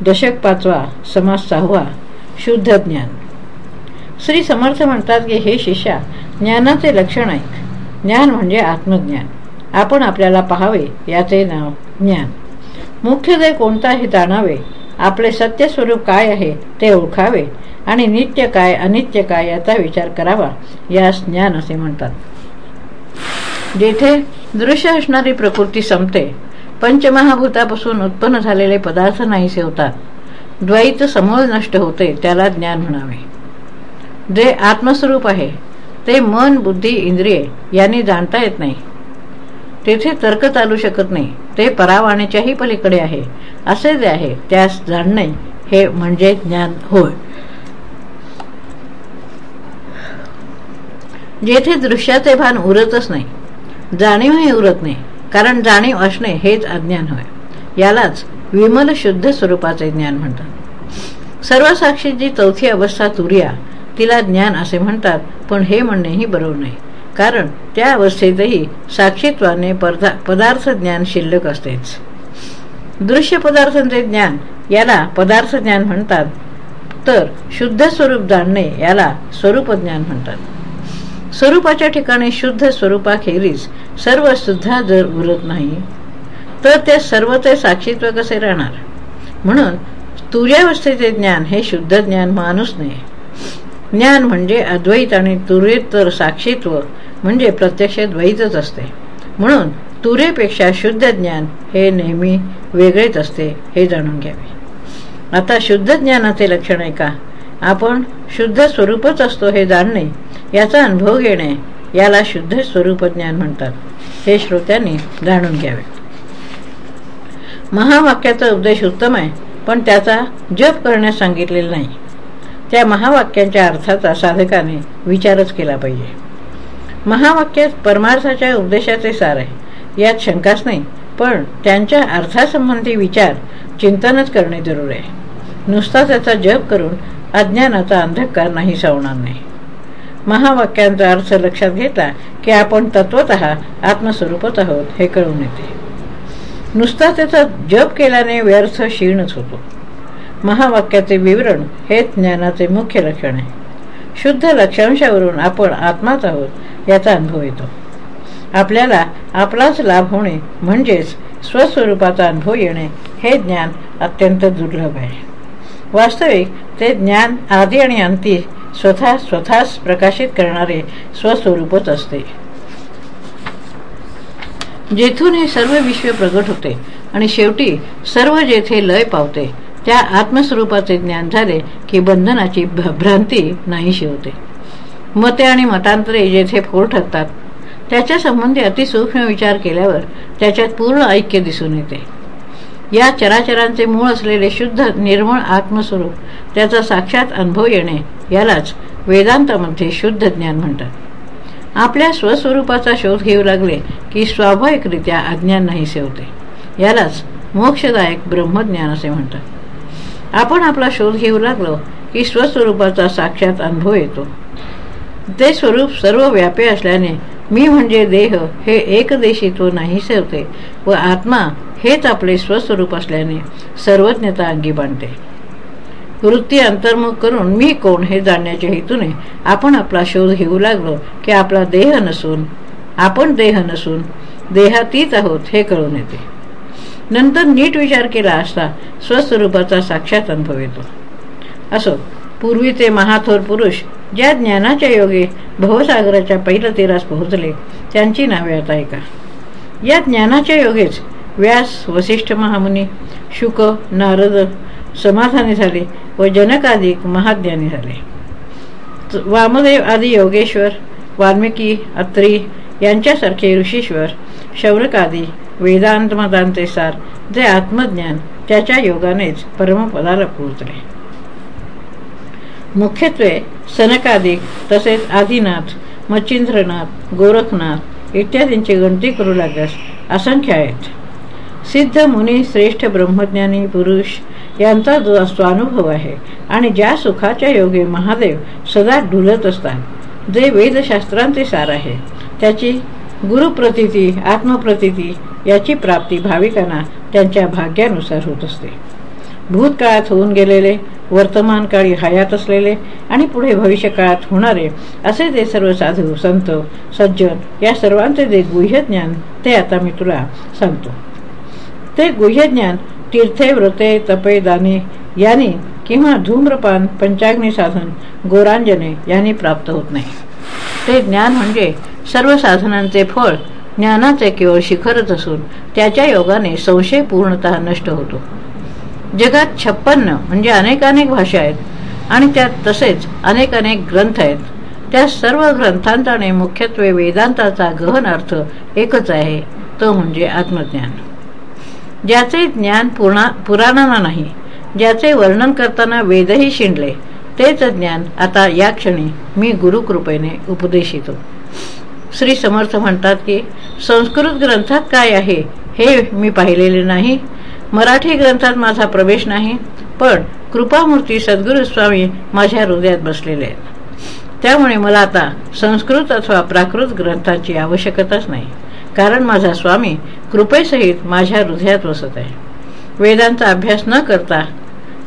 दशक पाचवा समास सहावा शुद्ध ज्ञान. श्री समर्थ म्हणतात की हे शिष्या ज्ञानाचे लक्षण आहे ज्ञान म्हणजे आत्मज्ञान. आपण आपल्याला पाहावे याचे नाव ज्ञान. मुख्य कोणता हे जाणावे आपले सत्य स्वरूप काय आहे ते ओळखावे आणि नित्य काय अनित्य काय याचा विचार करावा यास ज्ञान असे म्हणतात. जेथे दृश्य असणारी प्रकृती संपते पंचमहाभूतापासून उत्पन्न झालेले पदार्थ नाहीसे होतात. द्वैत समूळ नष्ट होते त्याला ज्ञान म्हणावे. जे आत्मस्वरूप आहे ते मन बुद्धी इंद्रिये यांनी जाणता येत नाही. तेथे तर्क चालू शकत नाही ते परावाण्याच्याही पलीकडे आहे. असे जे आहे त्यास जाणणे हे म्हणजे ज्ञान होय. जेथे दृश्याचे भान उरतच नाही जाणीवही उरत नाही कारण जाणीव असणे हेच अज्ञान होय. यालाच विमल शुद्ध स्वरूपाचे ज्ञान म्हणतात. सर्वसाक्षी जी चौथी अवस्था तुर्या तिला ज्ञान असे म्हणतात पण हे म्हणणेही बरोबर नाही. कारण त्या अवस्थेतही साक्षीत्वाने पदार्थ ज्ञान शिल्लक असतेच. दृश्य पदार्थांचे ज्ञान याला पदार्थ ज्ञान म्हणतात तर शुद्ध स्वरूप जाणणे याला स्वरूप ज्ञान म्हणतात. स्वरूपाच्या ठिकाणी शुद्ध स्वरूपाखेरीज सर्व सुद्धा जर उरत नाही तर ते सर्व ते साक्षीत्व कसे राहणार? म्हणून तुर्यावस्थेचे ज्ञान हे शुद्ध ज्ञान माणूस नये ज्ञान म्हणजे अद्वैत आणि तुरेतर साक्षीत्व म्हणजे प्रत्यक्ष द्वैतच असते. म्हणून तुरेपेक्षा शुद्ध ज्ञान हे नेहमी वेगळेच असते हे जाणून घ्यावे. आता शुद्ध ज्ञानाचे लक्षण आहे का? आपण शुद्ध स्वरूपच असतो हे जाणणे याचा अनुभव घेणे याला शुद्ध स्वरूप ज्ञान म्हणतात. हे श्रोत्यांनी जाणून घ्यावे. महावाक्याचा उपदेश उत्तम आहे पण त्याचा जप करण्यास सांगितलेला नाही. त्या महावाक्यांच्या अर्थाचा साधकाने विचारच केला पाहिजे. महावाक्यात परमार्थाच्या उपदेशाचे सार आहे. यात शंकाच नाही पण त्यांच्या अर्थासंबंधी विचार चिंतनच करणे जरूर आहे. नुसता त्याचा जप करून अज्ञानाचा अंधकार नाही सावणार नाही. महावाक्यांचा अर्थ लक्षात घेतला की आपण तत्वत आत्मस्वरूपच आहोत हे कळून येते. नुसता त्याचा जप केल्याने व्यर्थ क्षीणच होतो. महावाक्याचे विवरण हे ज्ञानाचे मुख्य लक्षण आहे. शुद्ध लक्षांशावरून आपण आत्माच आहोत याचा अनुभव येतो. आपल्याला आपलाच लाभ होणे म्हणजेच स्वस्वरूपाचा अनुभव येणे हे ज्ञान अत्यंत दुर्लभ आहे. वास्तविक ते ज्ञान आधी आणि अंती स्वतः स्वतःच प्रकाशित करणारे स्वस्वरूपच असते. जेथून हे सर्व विश्व प्रगट होते आणि शेवटी सर्व जेथे लय पावते त्या आत्मस्वरूपाचे ज्ञान झाले की बंधनाची भ्रांती नाहीशी होते. मते आणि मतांतरे जेथे फोर ठरतात त्याच्या संबंधी अतिसूक्ष्म विचार केल्यावर त्याच्यात पूर्ण ऐक्य दिसून येते. या चराचरांचे मूळ असलेले शुद्ध निर्मळ आत्मस्वरूप त्याचा साक्षात अनुभव येणे यालाच वेदांतामध्ये शुद्ध ज्ञान म्हणतात. आपल्या स्वस्वरूपाचा शोध घेऊ लागले की स्वाभाविकरित्या अज्ञान नाहीसे होते यालाच मोक्षदायक ब्रह्मज्ञान असे म्हणतात. आपण आपला शोध घेऊ लागलो की स्वस्वरूपाचा साक्षात अनुभव येतो. ते स्वरूप सर्व व्यापे असल्याने मी म्हणजे देह हे एकदेशित्व नाहीसे होते व आत्मा हेच आपले स्वस्वरूप असल्याने सर्वज्ञता अंगी बांधते. वृत्ती अंतर्मुख करून मी कोण हे जाणण्याच्या हेतूने आपण आपला शोध घेऊ लागलो की आपला देह नसून आपण देह नसून देहातीच आहोत हे कळून येते. नंतर नीट विचार केला असता स्वस्वरूपाचा साक्षात अनुभव येतो. असो पूर्वीचे महाथोर पुरुष ज्या ज्ञानाच्या योगे भवसागराच्या पहिल्या तीरास पोहोचले त्यांची नावे आता ऐका. या ज्ञानाच्या योगेच व्यास वसिष्ठ महामुनी शुक नारद समाधानी झाले व जनकाधिक महाज्ञानी झाले. वामदेव आदी योगेश्वर वाल्मिकी अत्री यांच्यासारखे ऋषीश्वर शौरकादी वेदांत मतांचे सार जे आत्मज्ञान त्याच्या योगानेच परमपदाला पोहोचले. मुख्यत्वे सनकादिक तसेच आदिनाथ मच्छिंद्रनाथ गोरखनाथ इत्यादींची गणती करू लागल्यास असंख्य आहेत. सिद्ध मुनी श्रेष्ठ ब्रह्मज्ञानी पुरुष यांचा जो स्वानुभव आहे आणि ज्या सुखाच्या योगे महादेव सदा ढुलत असतात जे वेदशास्त्रांचे सार आहे त्याची गुरुप्रतिती आत्मप्रतिती याची प्राप्ती भाविकांना त्यांच्या भाग्यानुसार होत असते. भूतकाळात होऊन गेलेले वर्तमान काळी हयात असलेले आणि पुढे भविष्यकाळात होणारे असे ते सर्व साधू संत सज्जन या सर्वांचे जे गुह्यज्ञान ते आता मी तुला सांगतो. ते गुह्यज्ञान तीर्थे व्रते तपे दाने यांनी किंवा धूम्रपान पंचाग्नी साधन गोरांजने यांनी प्राप्त होत नाही. ते ज्ञान म्हणजे सर्व साधनांचे फळ ज्ञानाचे केवळ शिखरच असून त्याच्या योगाने संशय पूर्णतः नष्ट होतो. जगात छप्पन्न म्हणजे अनेक अनेक भाषा आहेत आणि त्यात तसेच अनेक अनेक ग्रंथ आहेत. त्या सर्व ग्रंथांचा आणि मुख्यत्वे वेदांताचा गहन अर्थ एकच आहे तो म्हणजे आत्मज्ञान. ज्याचे ज्ञान पुरा पुराणांना नाही ज्याचे वर्णन करताना वेदही शिंडले तेच ज्ञान आता या क्षणी मी गुरुकृपेने उपदेशितो. श्री समर्थ म्हणतात की संस्कृत ग्रंथात काय आहे हे मी पाहिलेले नाही मराठी ग्रंथात माझा प्रवेश नाही पण कृपामूर्ती सद्गुरुस्वामी माझ्या हृदयात बसलेले आहेत. त्यामुळे मला आता संस्कृत अथवा प्राकृत ग्रंथाची आवश्यकताच नाही. कारण माझा स्वामी कृपेसहित माझ्या हृदयात वसत आहे. वेदांचा अभ्यास न करता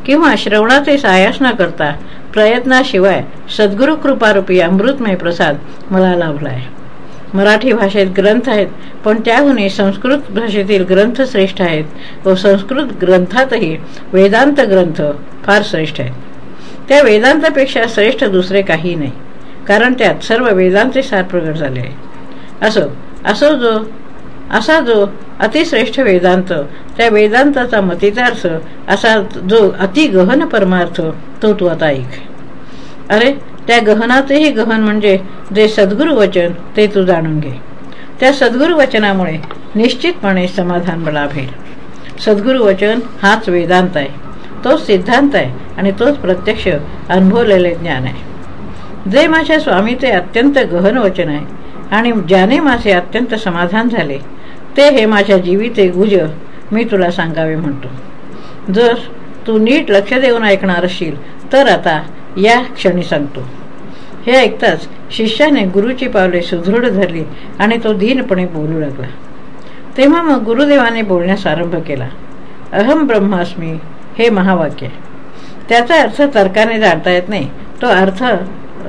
किंवा श्रवणाचे सायास न करता प्रयत्नाशिवाय सद्गुरु कृपारूपी अमृतमय प्रसाद मला लाभला आहे मराठी भाषेत ग्रंथ आहेत पण त्याहूनही संस्कृत भाषेतील ग्रंथ श्रेष्ठ आहेत व संस्कृत ग्रंथातही वेदांत ग्रंथ फार श्रेष्ठ आहेत. त्या वेदांतापेक्षा श्रेष्ठ दुसरे काही नाही कारण त्यात सर्व वेदांचे सार प्रगट झाले आहे. असो असो जो असा जो अतिश्रेष्ठ वेदांत त्या वेदांताचा मतितार्थ असा जो अतिगहन परमार्थ तो तू आता ऐक. अरे त्या गहनाचेही गहन म्हणजे जे सद्गुरु वचन ते तू जाणून घे. त्या सद्गुरु वचनामुळे निश्चितपणे समाधान लाभेल. सद्गुरु वचन हाच वेदांत आहे. तोच सिद्धांत आहे आणि तोच प्रत्यक्ष अनुभवलेले ज्ञान आहे. जे माझ्या स्वामीचे अत्यंत गहन वचन आहे आणि ज्याने माझे अत्यंत समाधान झाले ते हे माझ्या जीविते गुज मी तुला सांगावे म्हणतो. जर तू नीट लक्ष देऊन ऐकणार असशील तर आता या क्षणी सांगतो. हे ऐकताच शिष्याने गुरुची पावले सुदृढ धरली आणि तो दीनपणे बोलू लागला. तेव्हा मग गुरुदेवाने बोलण्यास आरंभ केला. अहम ब्रह्मास्मी हे महावाक्य. त्याचा अर्थ तर्काने जाणता येत नाही तो अर्थ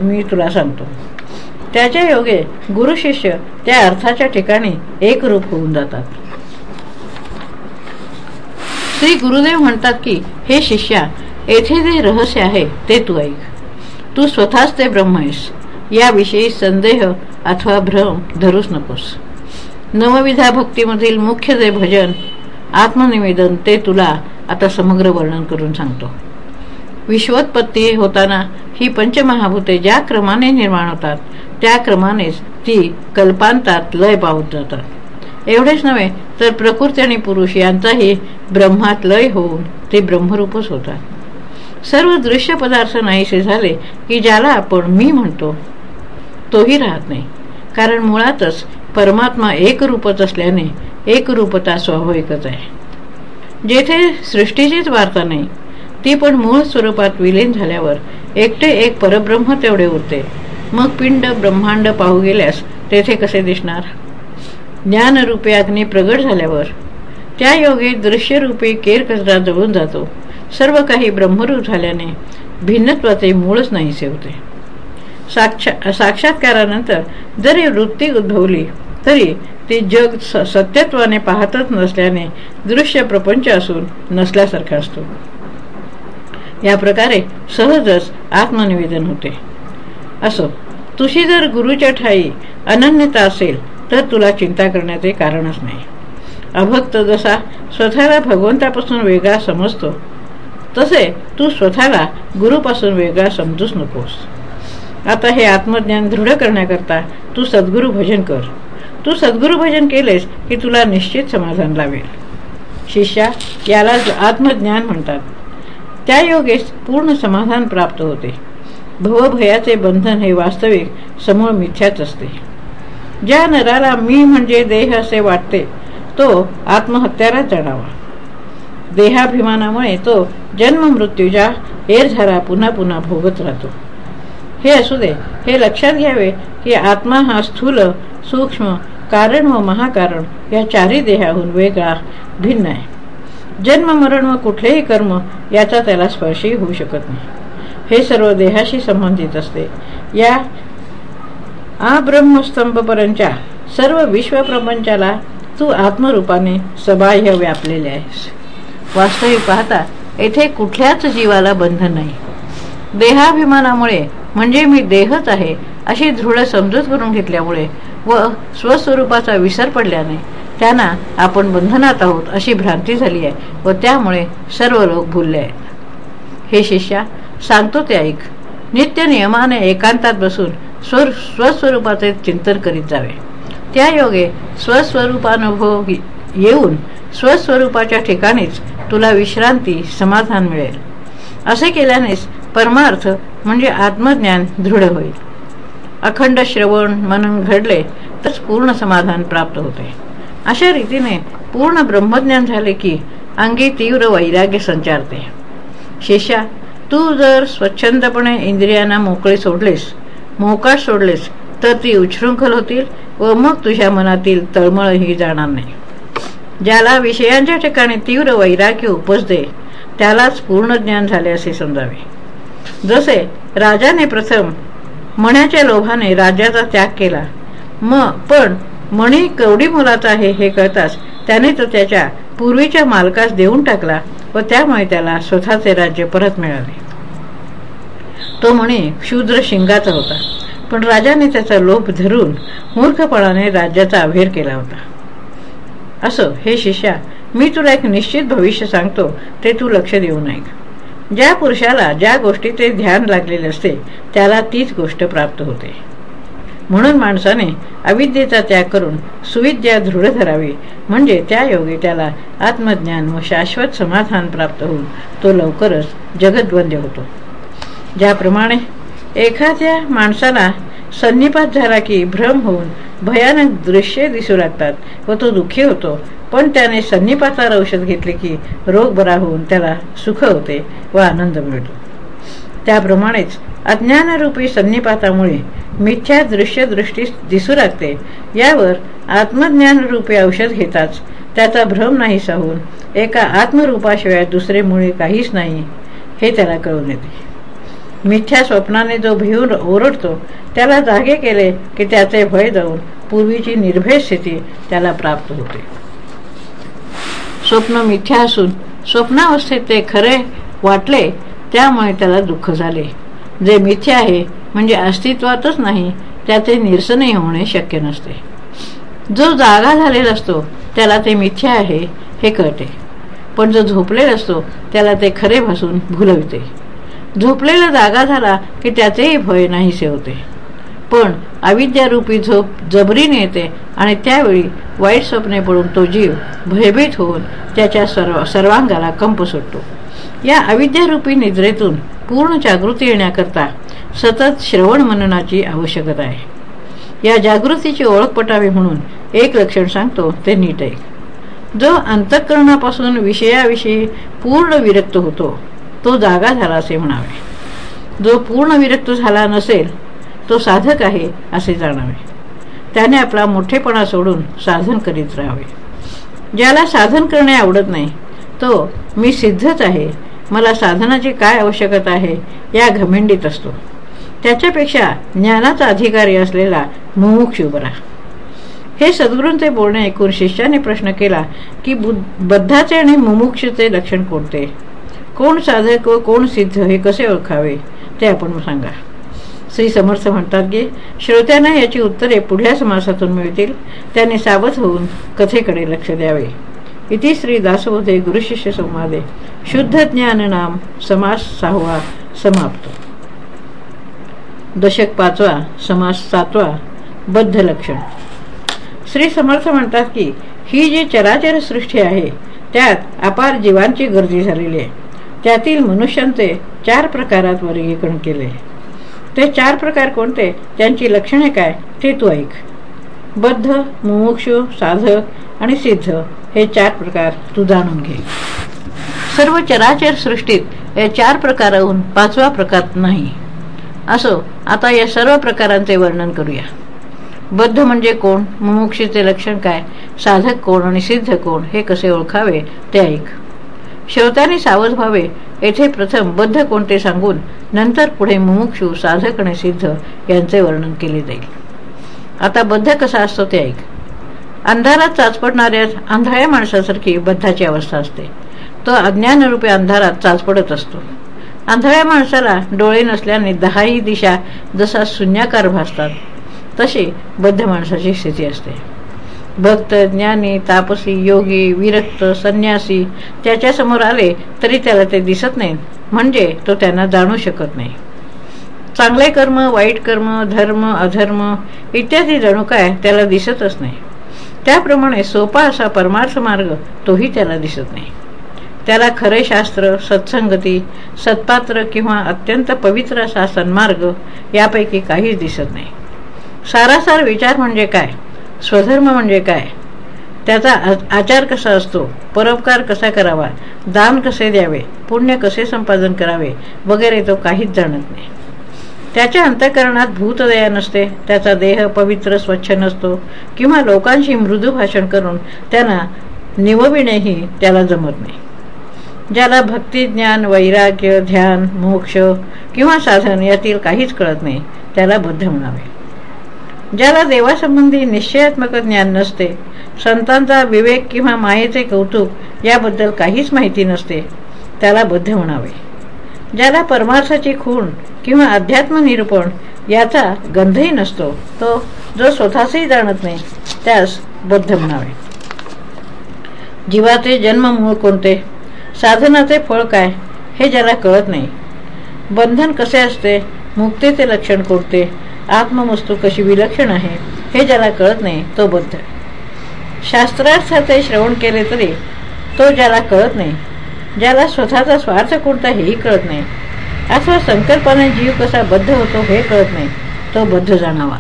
मी तुला सांगतो. त्याच्या योगे गुरु शिष्य त्या अर्थाच्या ठिकाणी एकरूप होऊन जातात. श्री गुरुदेव म्हणतात की हे शिष्या येथे जे रहस्य आहे ते तू ऐक. तू स्वतःच ते ब्रह्म आहेस. याविषयी संदेह अथवा भ्रम धरूच नकोस. नवविधा भक्तीमधील मुख्य जे भजन आत्मनिवेदन ते तुला आता समग्र वर्णन करून सांगतो. विश्वोत्पत्ती होताना ही पंचमहाभूते ज्या क्रमाने निर्माण होतात त्या क्रमानेच ती कल्पांतात लय पावत जातात. एवढेच नव्हे तर प्रकृती आणि पुरुष यांचाही ब्रह्मात लय होऊन ते ब्रह्मरूपच होतात. सर्व दृश्य पदार्थ नाहीसे झाले की ज्याला आपण मी म्हणतो तोही राहत नाही. कारण मुळातच परमात्मा एकरूपच असल्याने एकरूपता स्वाभाविकच आहे. जेथे सृष्टीचीच वार्ता नाही ती पण मूळ स्वरूपात विलीन झाल्यावर एकटे एक परब्रह्म तेवढे उरते. मग पिंड ब्रह्मांड पाहू गेल्यास तेथे कसे दिसणार? ज्ञानरूपे अग्नी प्रगट झाल्यावर त्या योगे दृश्यरूपी केर कचरा जळून जातो. सर्व काही ब्रह्मरूप झाल्याने भिन्नत्वाचे मूळच नाहीसे होते साक्षा साक्षात्कारानंतर जरी वृत्ती उद्भवली तरी ती जग सत्यत्वाने पाहतच नसल्याने दृश्य प्रपंच असून नसल्यासारखा असतो. या प्रकारे सहजच आत्मनिवेदन होते. असो तुझी जर गुरुच्या ठाई अनन्यता असेल तर तुला चिंता करण्याचे कारणच नाही. अभक्त जसा स्वतःला भगवंतापासून वेगळा समजतो तसे तू स्वतःला गुरुपासून वेगळा समजूच नकोस. आता हे आत्मज्ञान दृढ करण्याकरता तू सद्गुरु भजन कर. तू सद्गुरु भजन केलेस की तुला निश्चित समाधान लावेल. शिष्या याला आत्मज्ञान म्हणतात. त्या योगेस पूर्ण समाधान प्राप्त होते. भवभयाचे बंधन हे वास्तविक समूळ मिथ्याच असते. ज्या नराला मी म्हणजे देह असे वाटते तो आत्महत्याला जाणावा. देहाभिमानामुळे तो जन्म मृत्यूच्या एरझारा पुन्हा पुन्हा भोगत राहतो. हे असू दे हे लक्षात घ्यावे की आत्मा हा स्थूल सूक्ष्म कारण व महाकारण या चारही देहाहून वेगळा भिन्न आहे. जन्म मरण व कुठलेही कर्म याचा त्याला स्पर्शही होऊ शकत नाही. हे सर्व देहाशी संबंधित असते. या आब्रह्मस्तंभपर्यंतच्या सर्व विश्वप्रपंचाला तू आत्मरूपाने सबाह्य व्यापलेले आहेस. वास्तविक पाहता येथे कुठल्याच जीवाला बंधन नाही. देहाभिमानामुळे म्हणजे मी देहच आहे अशी दृढ समजूत करून घेतल्यामुळे व स्वस्वरूपाचा विसर पडल्याने त्यांना आपण बंधनात आहोत अशी भ्रांती झाली आहे व त्यामुळे सर्व लोक भुलले आहेत. हे शिष्या सांगतो ते ऐक. नित्य नियमाने एकांतात बसून स्वर स्वस्वरूपाचे चिंतन करीत जावे. त्या योगे स्वस्वरूपानुभव येऊन स्वस्वरूपाच्या ठिकाणीच तुला विश्रांती समाधान मिळेल. असे केल्यानेच परमार्थ म्हणजे आत्मज्ञान दृढ होईल. अखंड श्रवण मनन घडले तर पूर्ण समाधान प्राप्त होते. अशा रीतीने पूर्ण ब्रह्मज्ञान झाले की अंगी तीव्र वैराग्य संचारते. शिष्या तू जर स्वच्छंदपणे इंद्रियांना मोकळे सोडलेस मोकाश सोडलेस तर ती उच्छृंखल होतील व मग तुझ्या मनातील तळमळही जाणार नाही. ज्याला विषयांच्या ठिकाणी तीव्र वैराग्य उपजते त्यालाच पूर्ण ज्ञान झाले असे समजावे. जसे राजाने प्रथम मण्याच्या लोभाने राज्याचा त्याग केला मग पण मणी कवडी मुलाचा आहे हे कळताच त्याने तो त्याच्या पूर्वीच्या मालकास देऊन टाकला व त्यामुळे त्याला स्वतःचे राज्य परत मिळाले. तो म्हणे शूद्र शिंगाचा होता. पण राजाने त्याचा लोभ धरून मूर्खपणाने राज्याचा अभेर केला होता. असो हे शिष्या मी तुला एक निश्चित भविष्य सांगतो ते तू लक्ष देऊ नये. ज्या पुरुषाला ज्या गोष्टीचे ध्यान लागलेले असते त्याला तीच गोष्ट प्राप्त होते. म्हणून माणसाने अविद्येचा त्याग करून सुविद्या दृढ धरावी. म्हणजे त्या योगी त्याला आत्मज्ञान व शाश्वत समाधान प्राप्त होऊन तो लवकरच जगद्वंद्य होतो. ज्याप्रमाणे एखाद्या माणसाला सन्निपात झाला की भ्रम होऊन भयानक दृश्ये दिसू लागतात व तो दुःखी होतो. पण त्याने संनिपातावर औषध घेतले की रोग बरा होऊन त्याला सुख होते व आनंद मिळतो. त्याप्रमाणेच अज्ञानरूपी संनिपातामुळे मिथ्या दृश्य दृष्टी दिसू लागते. यावर आत्मज्ञानरूपी औषध घेताच त्याचा भ्रम नाही साहून एका आत्मरूपाशिवाय दुसरे मुळे काहीच नाही. हे त्याला कळून येते. मिथ्या स्वप्नाने जो भिवून ओरडतो त्याला जागे केले की त्याचे भय जाऊन पूर्वीची निर्भय स्थिती त्याला प्राप्त होते. स्वप्न मिथ्या असून स्वप्नावस्थेत ते खरे वाटले त्यामुळे त्याला दुःख झाले. जे मिथ्या आहे म्हणजे अस्तित्वातच नाही त्याचे निरसनही होणे शक्य नसते. जो जागा झालेला असतो त्याला ते मिथ्या आहे हे कळते. पण जो झोपलेला असतो त्याला ते खरे भासून भुलविते. झोपलेला जागा झाला की त्याचेही भय नाहीसे होते पण अविद्यारूपी झोप जबरीने येते आणि त्यावेळी वाईट स्वप्ने पडून तो जीव भयभीत होऊन त्याच्या सर्व सर्वांगाला कंप सुटतो. या अविद्यारूपी निद्रेतून पूर्ण जागृती येण्याकरता सतत श्रवण मननाची आवश्यकता आहे. या जागृतीची ओळख पटावी म्हणून एक लक्षण सांगतो ते नीट आहे. जो अंतःकरणापासून विषयाविषयी पूर्ण विरक्त होतो तो जागा झाला असे म्हणावे. जो पूर्ण विरक्त झाला नसेल तो साधक आहे असे जाणावे. त्याने आपला मोठेपणा सोडून साधन करीत राहावे. ज्याला साधन करणे आवडत नाही तो मी सिद्धच आहे मला साधनाची काय आवश्यकता आहे या घमेंडीत असतो. त्याच्यापेक्षा ज्ञानाचा अधिकारी असलेला मुमुक्षु बरा हे सद्गुरूंचे बोलणे ऐकून शिष्याने प्रश्न केला की बद्धाचे आणि मुमुक्षचे लक्षण कोणते? कोण साधक व कोण सिद्ध हे कसे ओळखावे? ते आपण सांगा. श्री समर्थ म्हणतात की श्रोत्यांना याची उत्तरे पुढल्या समासातून मिळतील. त्याने सावध होऊन कथेकडे लक्ष द्यावे. इति श्री दासबोधे गुरुशिष्य संवादे. शुद्ध ज्ञान नाम समास सहावा समाप्त. दशक पाचवा समास सातवा बद्ध लक्षण. श्री समर्थ म्हणतात की ही जी चराचर सृष्टी आहे त्यात अपार जीवांची गर्दी झालेली आहे. त्यातील मनुष्यांचे चार प्रकारात वर्गीकरण केले ते चार प्रकार कोणते? त्यांची लक्षणे काय? ते तू ऐक. बद्ध मुमुक्षु साधक आणि सिद्ध हे चार प्रकार तू जाणून घे. सर्व चराचर सृष्टीत या चार प्रकाराहून पाचवा प्रकार नाही. असो आता या सर्व प्रकारांचे वर्णन करूया. बद्ध म्हणजे कोण? मुमुक्षीचे लक्षण काय? साधक कोण आणि सिद्ध कोण? हे कसे ओळखावे? ते ऐक. श्रोत्याने सावध व्हावे. येथे प्रथम बद्ध कोणते सांगून नंतर पुढे मुमुक्षू साधक आणि सिद्ध यांचे वर्णन केले जाईल. आता बद्ध कसा असतो ते ऐक. अंधारात चाचपडणाऱ्या आंधळ्या माणसासारखी बद्धाची अवस्था असते. तो अज्ञानरूपी अंधारात चाचपडत असतो. आंधळ्या माणसाला डोळे नसल्याने दहाही दिशा जसा शून्याकार भासतात तशी बद्ध माणसाची स्थिती असते. भक्त ज्ञानी तापसी योगी विरक्त संन्यासी त्याच्यासमोर आले तरी त्याला ते दिसत नाही म्हणजे तो त्यांना जाणू शकत नाही. चांगले कर्म वाईट कर्म धर्म अधर्म इत्यादी जणू काय त्याला दिसतच नाही. त्याप्रमाणे सोपा असा परमार्थ मार्ग तोही त्याला दिसत नाही. त्याला खरे शास्त्र सत्संगती सत्पात्र किंवा अत्यंत पवित्र असा सन्मार्ग यापैकी काहीच दिसत नाही. सारासार विचार म्हणजे काय? स्वधर्म म्हणजे काय? त्याचा आचार कसा असतो? परोपकार कसा करावा? दान कसे द्यावे? पुण्य कसे संपादन करावे? वगैरे तो काहीच जाणत नाही. त्याच्या अंतकरणात भूतदया नसते त्याचा देह पवित्र स्वच्छ नसतो किंवा लोकांशी मृदू भाषण करून त्यांना निवविणेही त्याला जमत नाही. ज्याला भक्ती ज्ञान वैराग्य ध्यान मोक्ष किंवा साधन यातील काहीच कळत नाही त्याला बुद्ध म्हणावे. ज्याला देवासंबंधी निश्चयात्मक ज्ञान नसते संतांचा विवेक किंवा मायेचे कौतुक याबद्दल काहीच माहिती नसते त्याला बुद्ध म्हणावे. ज्याला परमार्थाची खूण किंवा अध्यात्मनिरूपण याचा गंधही नसतो तो जो स्वतःचही जाणत नाही त्यास बद्ध म्हणावे. जीवाचे जन्म मूळ कोणते? साधनाचे फळ काय हे ज्याला कळत नाही. बंधन कसे असते मुक्तीचे लक्षण कोणते आत्मवस्तू कशी विलक्षण आहे हे ज्याला कळत नाही तो बद्ध शास्त्रार्थाचे श्रवण केले तरी तो ज्याला कळत नाही ज्याला स्वतःचा स्वार्थ कोणता हेही कळत नाही. अथवा संकल्पाने जीव कसा बद्ध होतो हे कळत नाही तो बद्ध जाणावा.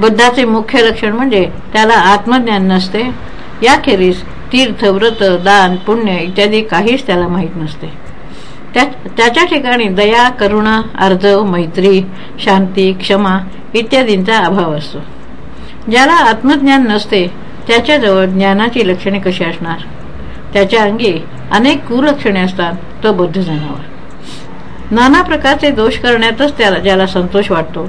बुद्धाचे मुख्य लक्षण म्हणजे त्याला आत्मज्ञान नसते. याखेरीज तीर्थ व्रत दान पुण्य इत्यादी काहीच त्याला माहीत नसते. त्याच्या ठिकाणी दया करुणा अर्जव मैत्री शांती क्षमा इत्यादींचा अभाव असतो. ज्याला आत्मज्ञान नसते त्याच्याजवळ ज्ञानाची लक्षणे कशी असणार? त्याच्या अंगी अनेक कुलक्षणे असतात तो बुद्ध जाणावा नाना प्रकारचे दोष करण्यातच त्याला ज्याला संतोष वाटतो.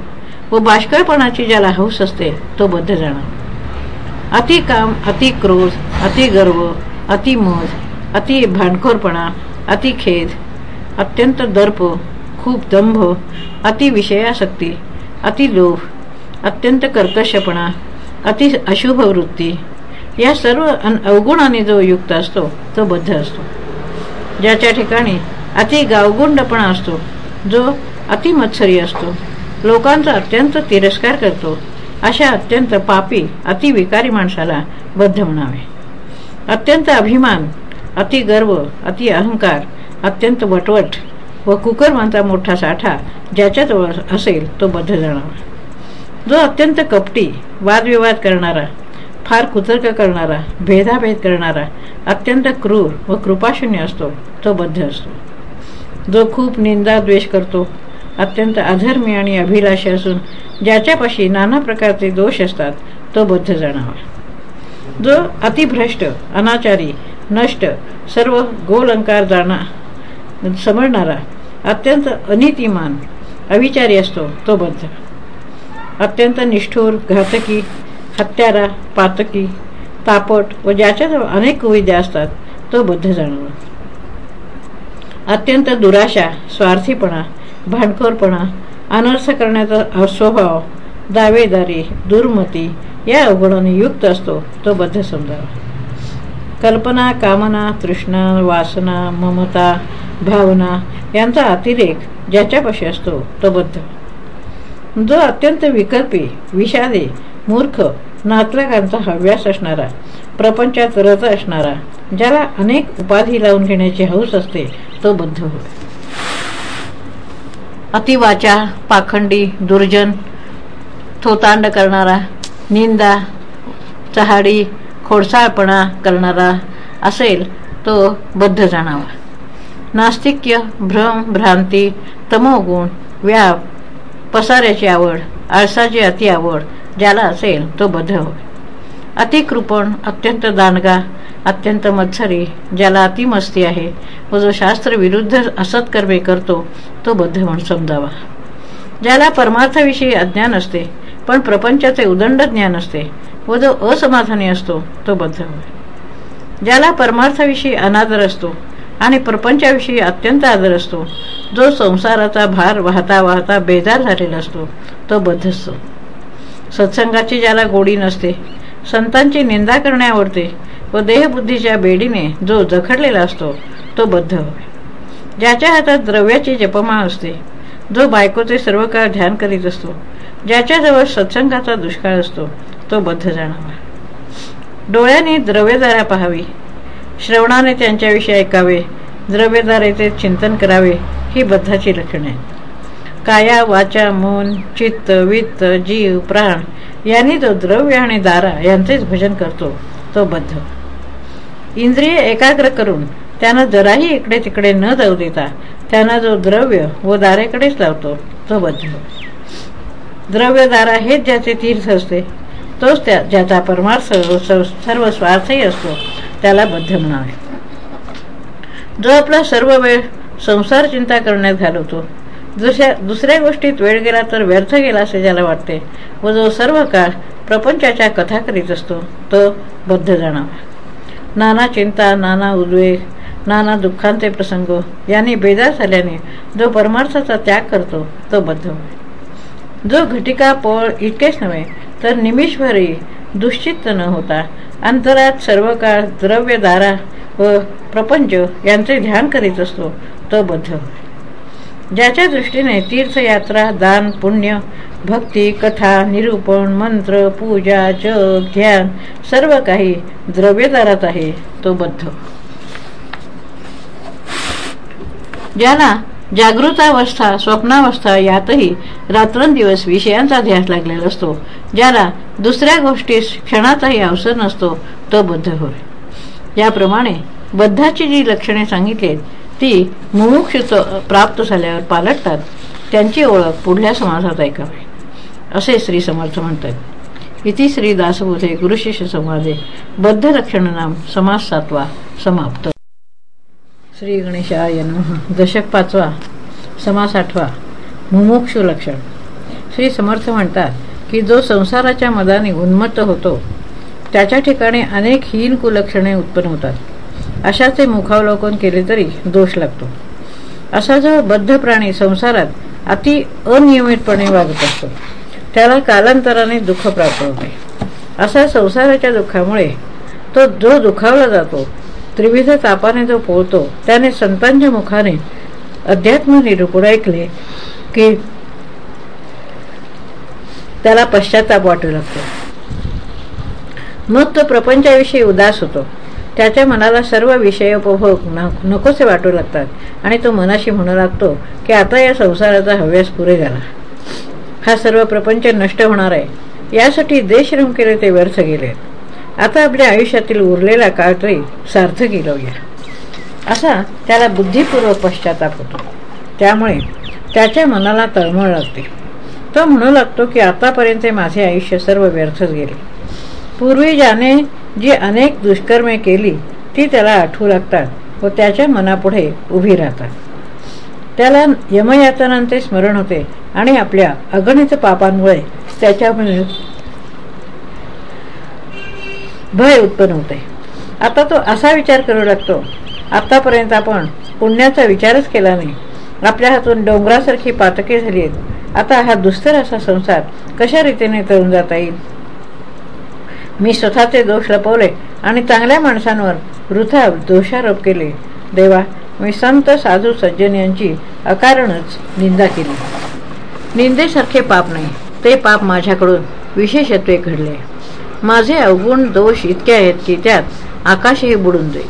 व बाष्कळपणाची ज्याला हौस असते तो बद्ध जाणावा अति काम अति क्रोध अति गर्व अति मध अति भांडखोरपणा अति खेद अत्यंत दर्प खूप दंभ अति विषयाशक्ती अति लोभ अत्यंत कर्कशपणा अति अशुभ वृत्ती या सर्व अवगुणाने जो युक्त असतो तो बद्ध असतो. ज्याच्या ठिकाणी अति गावगुंडपणा असतो जो अतिमत्सरी असतो. लोकांचा अत्यंत तिरस्कार करतो. अशा अत्यंत पापी अतिविकारी माणसाला बद्ध म्हणावे. अत्यंत अभिमान अति गर्व अति अहंकार अत्यंत वटवट व कुकर्मांचा मोठा साठा ज्याच्याजवळ असेल तो बद्ध जाणावा. जो अत्यंत कपटी वादविवाद करणारा फार कुतर्क करणारा भेदाभेद करणारा अत्यंत क्रूर व कृपाशून्य असतो तो बद्ध असतो. जो खूप निंदा द्वेष करतो अत्यंत अधर्मी आणि अभिलाषी असून ज्याच्यापाशी नाना प्रकारचे दोष असतात तो बद्ध जाणावा जो अतिभ्रष्ट अनाचारी नष्ट सर्व गोलंकार जाणा समजणारा अत्यंत अनितिमान अविचारी असतो तो बद्ध. अत्यंत निष्ठूर घातकी हत्यारा पातकी तापट व ज्याच्याजवळ अनेक कुविद्या असतात तो बद्ध जाणवा अत्यंत दुराशा स्वार्थीपणा भांडखोरपणा अनर्थ करण्याचा अस्वभाव दावेदारी दुर्मती या अवगुणाने युक्त असतो तो बद्ध समजावा. कल्पना कामना तृष्णा वासना ममता भावना यांचा अतिरेक ज्याच्यापाशी असतो तो बद्ध. जो अत्यंत विकल्पी विषादी मूर्ख नातलकांचा हव्यास असणारा प्रपंचात रथ असणारा ज्याला अनेक उपाधी लावून घेण्याची हौस असते तो बद्ध होय अतिवाचा पाखंडी दुर्जन थोतांड करणारा निंदा चहाडी खोडसाळपणा करणारा असेल तो बद्ध जाणावा नास्तिक्य भ्रम भ्रांती तमोगुण व्याप पसाऱ्याची आवड आळसाची अति आवड ज्याला असेल तो बद्ध होय. अतिकृपण अत्यंत दानगा अत्यंत मत्सरी ज्याला अतिमस्ती आहे व जो शास्त्र विरुद्ध असत्कर्मे करतो तो बद्ध म्हणून समजावा. ज्याला परमार्थाविषयी अज्ञान असते पण प्रपंचाचे उदंड ज्ञान असते व जो असमाधानी असतो तो बद्ध होय. ज्याला परमार्थाविषयी अनादर असतो आणि प्रपंचाविषयी अत्यंत आदर असतो जो संसाराचा भार वाहता वाहता बेजार झालेला असतो तो बद्ध असतो. सत्संगाची ज्याला गोडी नसते संतांची निंदा करणे आवडते व देहबुद्धीच्या बेडीने जो जखडलेला असतो तो बद्ध. होय ज्याच्या हातात द्रव्याची जपमा असते जो बायकोचे सर्व काळ ध्यान करीत असतो ज्याच्याजवळ सत्संगाचा दुष्काळ असतो तो बद्ध जाणावा. डोळ्याने द्रव्यदारा पाहावी. श्रवणाने त्यांच्याविषयी ऐकावे. द्रव्यदारेचे चिंतन करावे ही बद्धाची लक्षणे आहेत. काया वाचा मन चित्त वित्त जीव प्राण यांनी जो द्रव्य आणि दारा यांचेच भजन करतो तो बद्ध. इंद्रिय एकाग्र करून त्यांना जराही इकडे तिकडे न जाऊ देता त्यांना जो द्रव्य व दारेकडेच लावतो तो बद्ध. द्रव्य दारा हेच ज्याचे तीर्थ असते तोच त्या ज्याचा परमार्थ सर्व स्वार्थही असतो त्याला बद्ध म्हणावे. जो आपला सर्व वेळ संसार चिंता करण्यात घालवतो दुसऱ्या दुसऱ्या गोष्टीत वेळ गेला तर व्यर्थ गेला असे ज्याला वाटते. व जो सर्व काळ प्रपंचाच्या कथा करीत असतो तो बद्ध जाणावा नाना चिंता नाना उद्वेग नाना दुःखांचे प्रसंग यांनी बेजार झाल्याने जो परमार्थाचा त्याग करतो तो बद्ध होय. जो घटिका पोळ इतकेच नव्हे तर निमिषभरही दुश्चित्त न होता अंतरात सर्व काळ द्रव्यदारा व प्रपंच यांचे ध्यान करीत असतो तो बद्ध होय. ज्याच्या दृष्टीने तीर्थयात्रा दान पुण्य भक्ती कथा निरूपण मंत्र पूजा जग ध्यान सर्व काही द्रव्यदारात आहे तो बद्ध. ज्याला जागृतावस्था स्वप्नावस्था यातही रात्रंदिवस विषयांचा ध्यास लागलेला असतो ज्याला दुसऱ्या गोष्टीस क्षणाचाही अवसर नसतो तो बद्ध होय. याप्रमाणे बद्धाची जी लक्षणे सांगितली ती मुमुक्षुत्व प्राप्त झाल्यावर पालटतात त्यांची ओळख पुढल्या समाजात ऐकावी असे श्री समर्थ म्हणतात. इति श्री दासबोधे गुरुशिष्य संवादे. बद्ध नाम समास सातवा समाप्त. श्री गणेशाय दशक पाचवा समास आठवा मुमुक्षु लक्षण. श्री समर्थ म्हणतात की जो संसाराच्या मदाने उन्मत्त होतो त्याच्या ठिकाणी अनेक हीन कुलक्षणे उत्पन्न होतात. अशाचे मुखावलोकन केले तरी दोष लागतो. असा जो बद्ध प्राणी संसारात अति अनियमितपणे वागत असतो त्याला कालांतराने दुःख प्राप्त होते. असा संसाराच्या दुःखामुळे तो जो दुखावला जातो त्रिविध तापाने जो पोळतो त्याने संतांच्या मुखाने अध्यात्म निरूपण ऐकले की त्याला पश्चाताप वाटू लागतो. मग तो प्रपंचाविषयी उदास होतो. त्याच्या मनाला सर्व विषय उपभोग नकोसे वाटू लागतात. आणि तो मनाशी म्हणू लागतो की आता या संसाराचा हव्यास पुरे झाला. हा सर्व प्रपंच नष्ट होणार आहे. यासाठी देशश्रम केले ते व्यर्थ गेले आता आपल्या आयुष्यातील उरलेला काळ तरी सार्थ लावूया असा त्याला बुद्धिपूर्वक पश्चाताप होतो. त्यामुळे त्याच्या मनाला तळमळ लागते. तो म्हणू लागतो की आतापर्यंत माझे आयुष्य सर्व व्यर्थच गेले. पूर्वी ज्याने जी अनेक दुष्कर्मे केली ती त्याला आठवू लागतात व त्याच्या मनापुढे उभी राहतात. त्याला यमयातनांचे स्मरण होते आणि आपल्या अगणित पापांमुळे त्याच्यामध्ये भय उत्पन्न होते. आता तो असा विचार करू लागतो आतापर्यंत आपण पुण्याचा विचारच केला नाही. आपल्या हातून डोंगरासारखी पातके झाली आहेत. आता हा दुस्तर असा संसार कशा रीतीने तरुण जाता येईल? मी स्वतःचे दोष लपवले आणि चांगल्या माणसांवर वृथा दोषारोप केले. देवा मी संत साधू सज्जन यांची अकारणच निंदा केली. निंदेसारखे पाप नाही ते पाप माझ्याकडून विशेषत्वे घडले. माझे अवगुण दोष इतके आहेत की त्यात आकाशही बुडून जाईल.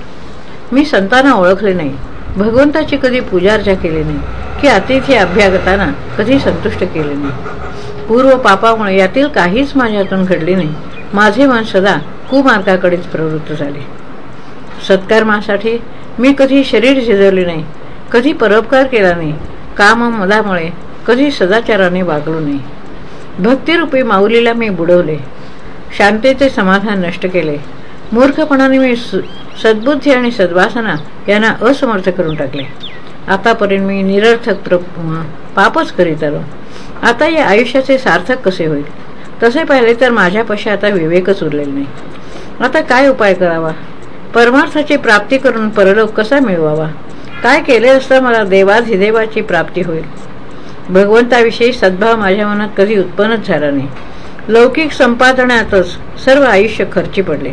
मी संतांना ओळखले नाही भगवंताची कधी पूजार्चा केली नाही की अतिथी अभ्यागताना कधी संतुष्ट केले नाही. पूर्व पापामुळे यातील काहीच माझ्यातून घडले नाही. माझे मन सदा कुमार्गाकडेच प्रवृत्त झाले. सत्कर्मासाठी मी कधी शरीर शिजवले नाही कधी परोपकार केला नाही काम मदामुळे कधी सदाचाराने वागलो नाही. भक्तिरूपी माऊलीला मी बुडवले शांतीचे समाधान नष्ट केले. मूर्खपणाने मी सद्बुद्धी आणि सद्वासना यांना असमर्थ करून टाकले. आतापर्यंत मी निरर्थक प्र पापच करीत आलो. आता या आयुष्याचे सार्थक कसे होईल? तसे पाहिले तर माझ्यापाशी आता विवेकच उरलेला नाही. आता काय उपाय करावा? परमार्थाची प्राप्ती करून परलोक कसा मिळवावा? काय केले असता मला देवाधिदेवाची प्राप्ती होईल? भगवंताविषयी सद्भाव माझ्या मनात कधी उत्पन्नच झाला नाही. लौकिक संपादनातच सर्व आयुष्य खर्ची पडले.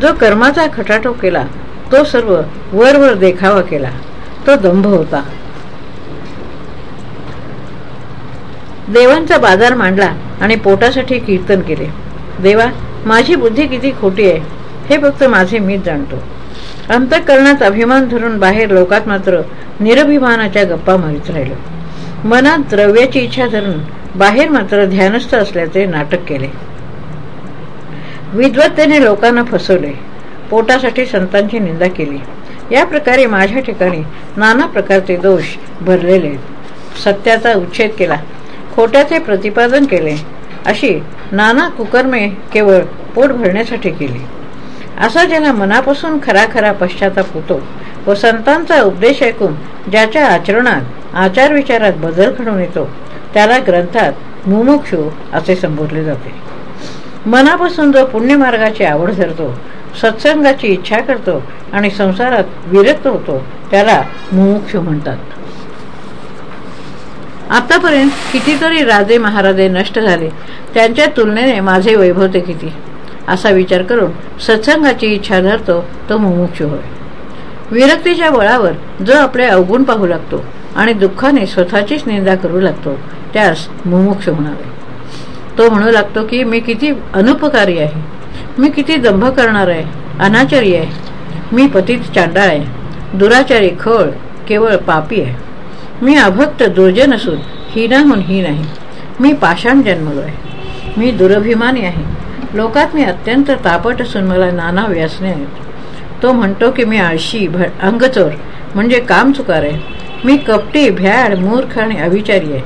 जो कर्माचा खटाटो केला तो सर्व वरवर देखावा केला. तो दंभ होता. देवांचा बाजार मांडला आणि पोटासाठी कीर्तन केले. देवा माझी बुद्धी किती खोटी आहे? हे फक्त माझे मीच जाणतो. अंतःकरणात अभिमान धरून बाहेर लोकात मात्र निरभिमानाच्या गप्पा मारित राहिलो. मनात द्रव्याची इच्छा धरून बाहेर मात्र ध्यानस्थ असल्याचे नाटक केले. विद्वत्तेने लोकांना फसवले. पोटासाठी संतांची निंदा केली. या प्रकारे माझ्या ठिकाणी नाना प्रकारचे दोष भरलेले सत्याचा उच्छेद केला. खोट्याचे प्रतिपादन केले. अशी नाना कुकर्मे केवळ पोट भरण्यासाठी केली. असा ज्याला मनापासून खरा खरा पश्चाताप होतो व संतांचा उपदेश ऐकून ज्याच्या आचरणात आचार विचारात बदल घडून येतो त्याला ग्रंथात मुमुक्षु असे संबोधले जाते. मनापासून जो पुण्यमार्गाची आवड धरतो सत्संगाची इच्छा करतो आणि संसारात विरक्त होतो त्याला मुमुक्षु म्हणतात. आतापर्यंत कितीतरी राजे महाराजे नष्ट झाले. त्यांच्या तुलनेने माझे वैभव ते किती? असा विचार करून सत्संगाची इच्छा धरतो तो मुमुक्षू होय. विरक्तीच्या बळावर जो आपले अवगुण पाहू लागतो आणि दुःखाने स्वतःचीच निंदा करू लागतो त्यास मुमुक्ष म्हणावे. तो म्हणू लागतो की मी किती अनुपकारी आहे. मी किती दंभ करणार आहे. अनाचारी आहे. मी पतित चांडाळ आहे. दुराचारी खळ केवळ पापी आहे. मी अभक्त दुर्जन असून हिनाहून ही नाही. मी पाषाण जन्मलो आहे. मी दुरभिमानी आहे. लोकात मी अत्यंत तापट असून मला नाना व्यसने आहेत. तो म्हणतो की मी आळशी अंगचोर म्हणजे काम चुकार आहे. मी कपटी भ्याड मूर्ख आणि अविचारी आहे.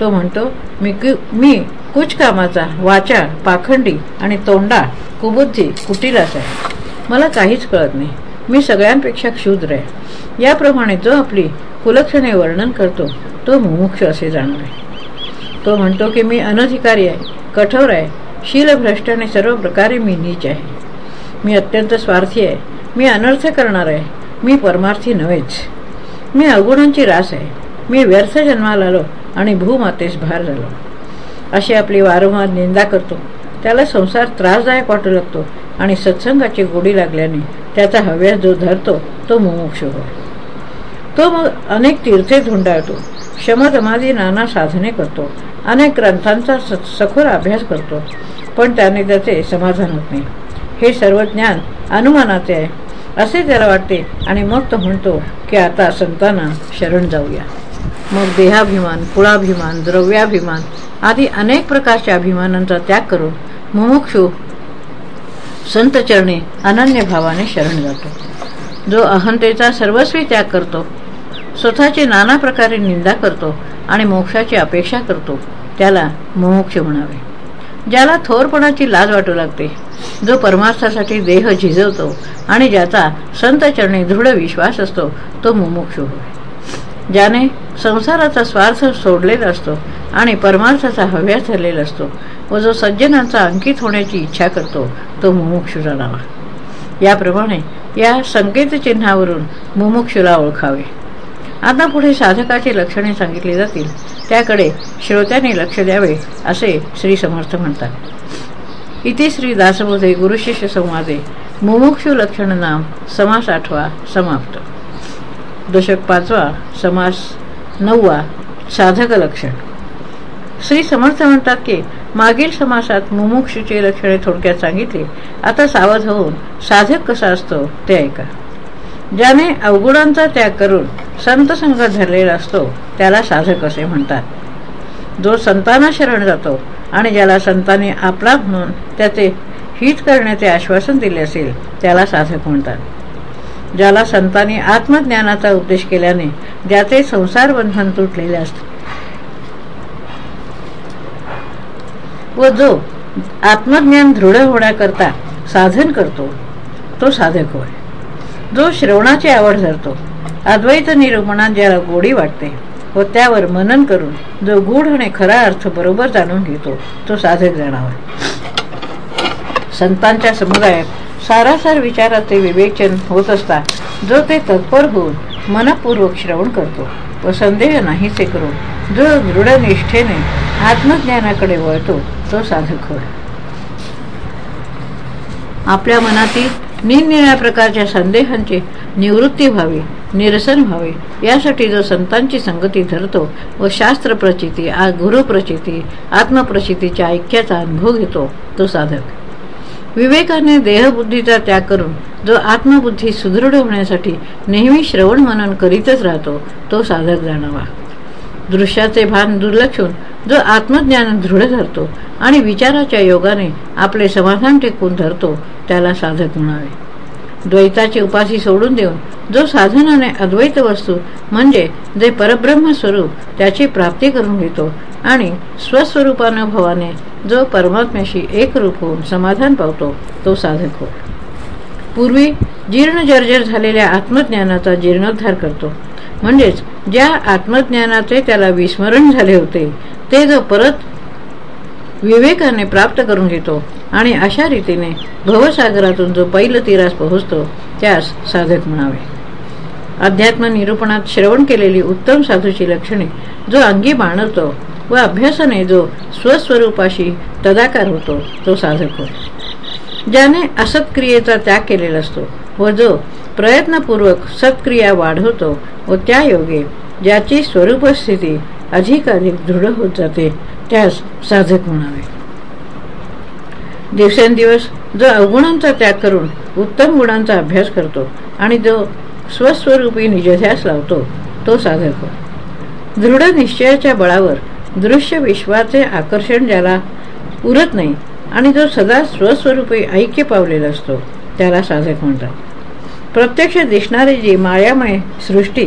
तो म्हणतो मी मी कुच कामाचा वाचा पाखंडी आणि तोंडा कुबुद्धी कुटीलाच आहे. मला काहीच कळत नाही. मी सगळ्यांपेक्षा क्षुद्र आहे. याप्रमाणे जो आपली कुलक्षणे वर्णन करतो. तो मुमुक्ष असे जाणून आहे तो म्हणतो की मी अनधिकारी आहे कठोर आहे शीलभ्रष्ट आणि सर्व प्रकारे मी नीच आहे. मी अत्यंत स्वार्थी आहे. मी अनर्थ करणार आहे. मी परमार्थी नव्हेच. मी अवगुणांची रास आहे. मी व्यर्थ जन्माला आलो आणि भूमातेस भार झालो. अशी आपली वारंवार निंदा करतो. त्याला संसार त्रासदायक वाटू लागतो आणि सत्संगाची गोडी लागल्याने त्याचा हव्यास जो धरतो तो मुमुक्ष होय. तो मग अनेक तीर्थे धुंडाळतो शमदमादी नाना साधने करतो. अनेक ग्रंथांचा सखोर अभ्यास करतो. पण त्याने त्याचे समाधान होत नाही. हे सर्व ज्ञान अनुमानाचे आहे. असे त्याला वाटते आणि मग तो म्हणतो की आता संतांना शरण जाऊया. मग देहाभिमान कुळाभिमान द्रव्याभिमान आदी अनेक प्रकारच्या अभिमानांचा त्याग करून मुमुक्षु संतचरणे अनन्य भावाने शरण जातो. जो अहंतेचा सर्वस्वी त्याग करतो स्वतःची नाना प्रकारे निंदा करतो आणि मोक्षाची अपेक्षा करतो. त्याला मोक्ष म्हणावे. ज्याला थोरपणाची लाज वाटू लागते जो परमार्थासाठी देह झिजवतो आणि ज्याचा संतचरणी दृढ विश्वास असतो तो मुमुक्षु होय ज्याने संसाराचा स्वार्थ सोडलेला असतो आणि परमार्थाचा हव्यास ठरलेला असतो व जो सज्जनांचा अंकित होण्याची इच्छा करतो तो मुमुक्षू जाणावा याप्रमाणे या संकेतचिन्हावरून मुमुक्षूला ओळखावे. आता पुढे साधकाची लक्षणे सांगितली जातील. त्याकडे श्रोत्याने लक्ष द्यावे असे श्री समर्थ म्हणतात. इथे श्री दासबोधे गुरुशिष्य संवादे. मुमुक्षु लक्षण नाम समास आठवा समाप्त. दशक पाचवा समास नववा साधक लक्षण. श्री समर्थ म्हणतात की मागील समासात मुमुक्षुचे लक्षणे थोडक्यात सांगितली. आता सावध होऊन साधक कसा असतो ते ऐका. ज्याने अवगुणांचा त्याग करून संत संघ धरलेला असतो त्याला साधक असे म्हणतात. जो संतांना शरण जातो आणि ज्याला संतांनी आपला म्हणून त्याचे हित करण्याचे आश्वासन दिले असेल त्याला साधक म्हणतात. ज्याला संतांनी आत्मज्ञानाचा उपदेश केल्याने ज्याचे संसार बंधन तुटलेले असते. व जो आत्मज्ञान दृढ होण्याकरता साधन करतो तो साधक होय. जो श्रवणाची आवड धरतो अद्वैत निरूपणात ज्याला गोडी वाटते व त्यावर मनन करून जो गूढ आणि खरा अर्थ बरोबर जाणून घेतो तो साधक जाणावा संतांच्या समुदायात सारासार विचारात ते विवेचन होत असता जो ते तत्पर होऊन मनपूर्वक श्रवण करतो व संदेह नाहीसे करून जो दृढ निष्ठेने आत्मज्ञानाकडे वळतो तो साधक होय. आपल्या मनातील निरनिळ्या प्रकारच्या संदेहांची निवृत्ती व्हावी निरसन व्हावे. यासाठी जो संतांची संगती धरतो व शास्त्र प्रचिती गुरुप्रचिती आत्मप्रचितीच्या ऐक्याचा अनुभव घेतो तो साधक. विवेकाने देहबुद्धीचा त्याग करून जो आत्मबुद्धी सुदृढ होण्यासाठी नेहमी श्रवण मनन करीतच राहतो तो साधक जाणावा. दृश्याचे भान दुर्लक्षून जो आत्मज्ञान दृढ धरतो आणि विचाराच्या योगाने आपले समाधान टेकून धरतो त्याला साधक म्हणावे. द्वैताची उपासी सोडून देऊन जो साधनाने अद्वैत वस्तू म्हणजे जे परब्रह्म स्वरूप त्याची प्राप्ती करून घेतो आणि स्वस्वरूपानुभवाने जो परमात्म्याशी एकरूप होऊन समाधान पावतो तो साधक हो पूर्वी जीर्ण जर्जर झालेल्या आत्मज्ञानाचा जीर्णोद्धार करतो. म्हणजेच ज्या आत्मज्ञानाचे त्याला विस्मरण झाले होते ते जो परत विवेकाने प्राप्त करून घेतो आणि अशा रीतीने भवसागरातून जो पैल तीरास पोहोचतो त्यास साधक म्हणावे. अध्यात्म निरूपणात श्रवण केलेली उत्तम साधूची लक्षणे जो अंगी बाणवतो व अभ्यासाने जो स्वस्वरूपाशी तदाकार होतो तो साधक होतो. ज्याने असत्क्रियेचा त्याग केलेला असतो व जो प्रयत्नपूर्वक सत्क्रिया वाढवतो व त्या योगे ज्याची स्वरूप स्थिती अधिकाधिक दृढ होत जाते त्यास साधक म्हणावे. दिवसेंदिवस जो अवगुणांचा त्याग करून उत्तम गुणांचा अभ्यास करतो आणि जो स्वस्वरूपी निजध्यास लावतो तो साधक हो दृढ निश्चयाच्या बळावर दृश्य विश्वाचे आकर्षण ज्याला उरत नाही आणि जो सदा स्वस्वरूपी ऐक्य पावलेला असतो त्याला साधक म्हणतात. प्रत्यक्ष दिसणारी जी मायामय सृष्टी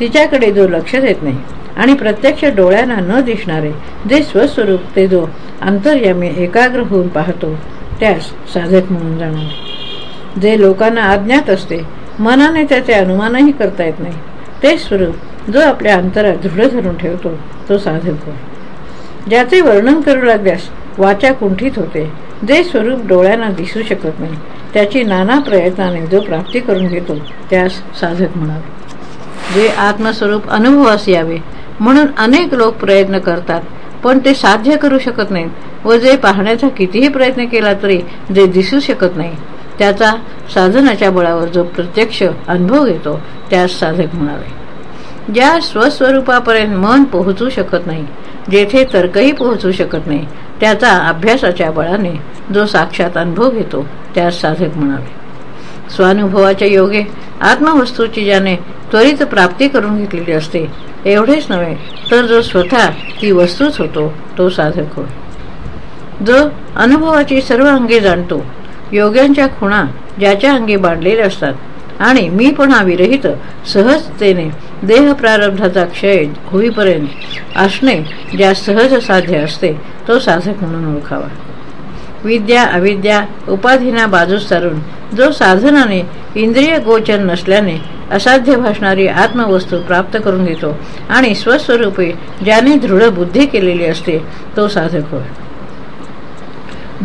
तिच्याकडे जो लक्ष देत नाही आणि प्रत्यक्ष डोळ्यांना न दिसणारे जे स्वस्वरूप ते जो अंतर्यामी एकाग्र होऊन पाहतो त्यास साधक म्हणून जाणार जे लोकांना अज्ञात असते मनाने त्याचे अनुमानही करता येत नाही. ते स्वरूप जो आपल्या अंतरात दृढ धरून ठेवतो तो साधक हो ज्याचे वर्णन करू लागल्यास वाचा कुंठित होते जे स्वरूप डोळ्यांना दिसू शकत नाही त्याची नाना प्रयत्नाने जो प्राप्ती करून घेतो त्यास साधक म्हणावे. जे आत्मस्वरूप अनुभवास यावे म्हणून अनेक लोक प्रयत्न करतात पण ते साध्य करू शकत नाहीत व जे पाहण्याचा कितीही प्रयत्न केला तरी जे दिसू शकत नाही त्याचा साधनाच्या बळावर जो प्रत्यक्ष अनुभव घेतो त्यास साधक म्हणावे. ज्या स्वस्वरूपापर्यंत मन पोहोचू शकत नाही जेथे तर्कही पोहोचू शकत नाही त्याचा अभ्यासाच्या बळाने जो साक्षात अनुभव घेतो त्यास साधक म्हणावे. स्वानुभवाच्या योगे आत्मवस्तूची ज्याने त्वरित प्राप्ती करून घेतलेली असते एवढेच नव्हे तर जो स्वतः ती वस्तूच होतो तो साधक होय. जो अनुभवाची सर्व अंगे जाणतो योग्यांच्या खुणा ज्याच्या अंगी बांधलेल्या असतात आणि मी पुन्हा विरहित सहजतेने देह प्रारब्धाचा क्षय होईपर्यंत असणे ज्या सहज साध्य असते तो साधक म्हणून ओळखावा. विद्या अविद्या उपाधीना बाजूस सारून जो साधनाने इंद्रिय गोचर नसल्याने असाध्य भासणारी आत्मवस्तू प्राप्त करून घेतो आणि स्वस्वरूपे ज्याने दृढ बुद्धी केलेली असते तो साधक होय.